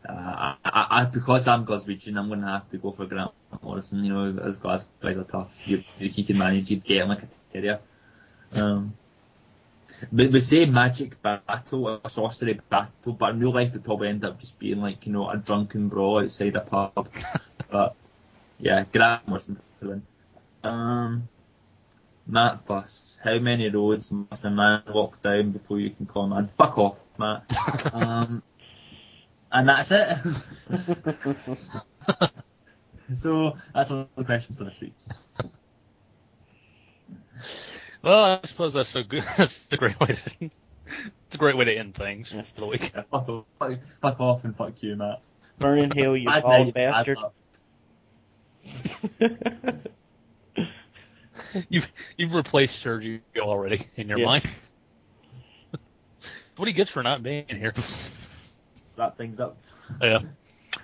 I, I, because I'm Glaswegian, I'm going to have to go for Grant Morrison. You know, as Glasgow guys are tough. You, if he can manage, you'd get him like a terrier. Um, but we say magic battle or sorcery battle, but in real life it probably end up just being like, you know, a drunken brawl outside a pub. but yeah, Grant Morrison for the win. Um, Matt Fuss, how many roads must a man walk down before you can call a man? Fuck off, Matt. um, and that's it. so that's all the questions for this week. Well, I suppose that's a good. That's a great way to. It's a great way to end things Yes. for the week. Yeah, fuck, off, fuck, fuck off and fuck you, Matt. Burn in hell, you Bad bald night, bastard. You've you've replaced Sergio already in your Yes. mind. what he gets for not being here. Wrap things up. yeah.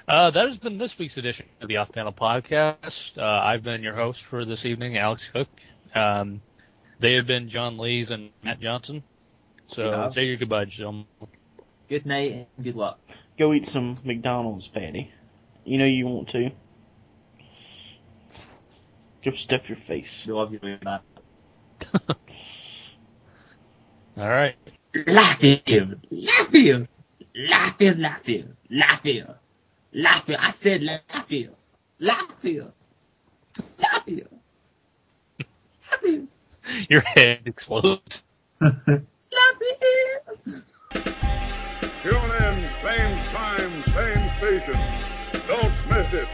Uh, that has been this week's edition of the Off Panel Podcast. Uh, I've been your host for this evening, Alex Cook. Um, they have been John Lees and Matt Johnson. So Yeah. say your goodbye, gentlemen. Good night and good luck. Go eat some McDonald's, fatty. You know you want to. Go stuff your face. We love you, Matt. All right. Laughing, laughing, laughing, laughing, laughing, laughing. I said laughing, laughing, laughing, laughing, Your head explodes. laughing. Tune in, same time, same station. Don't miss it.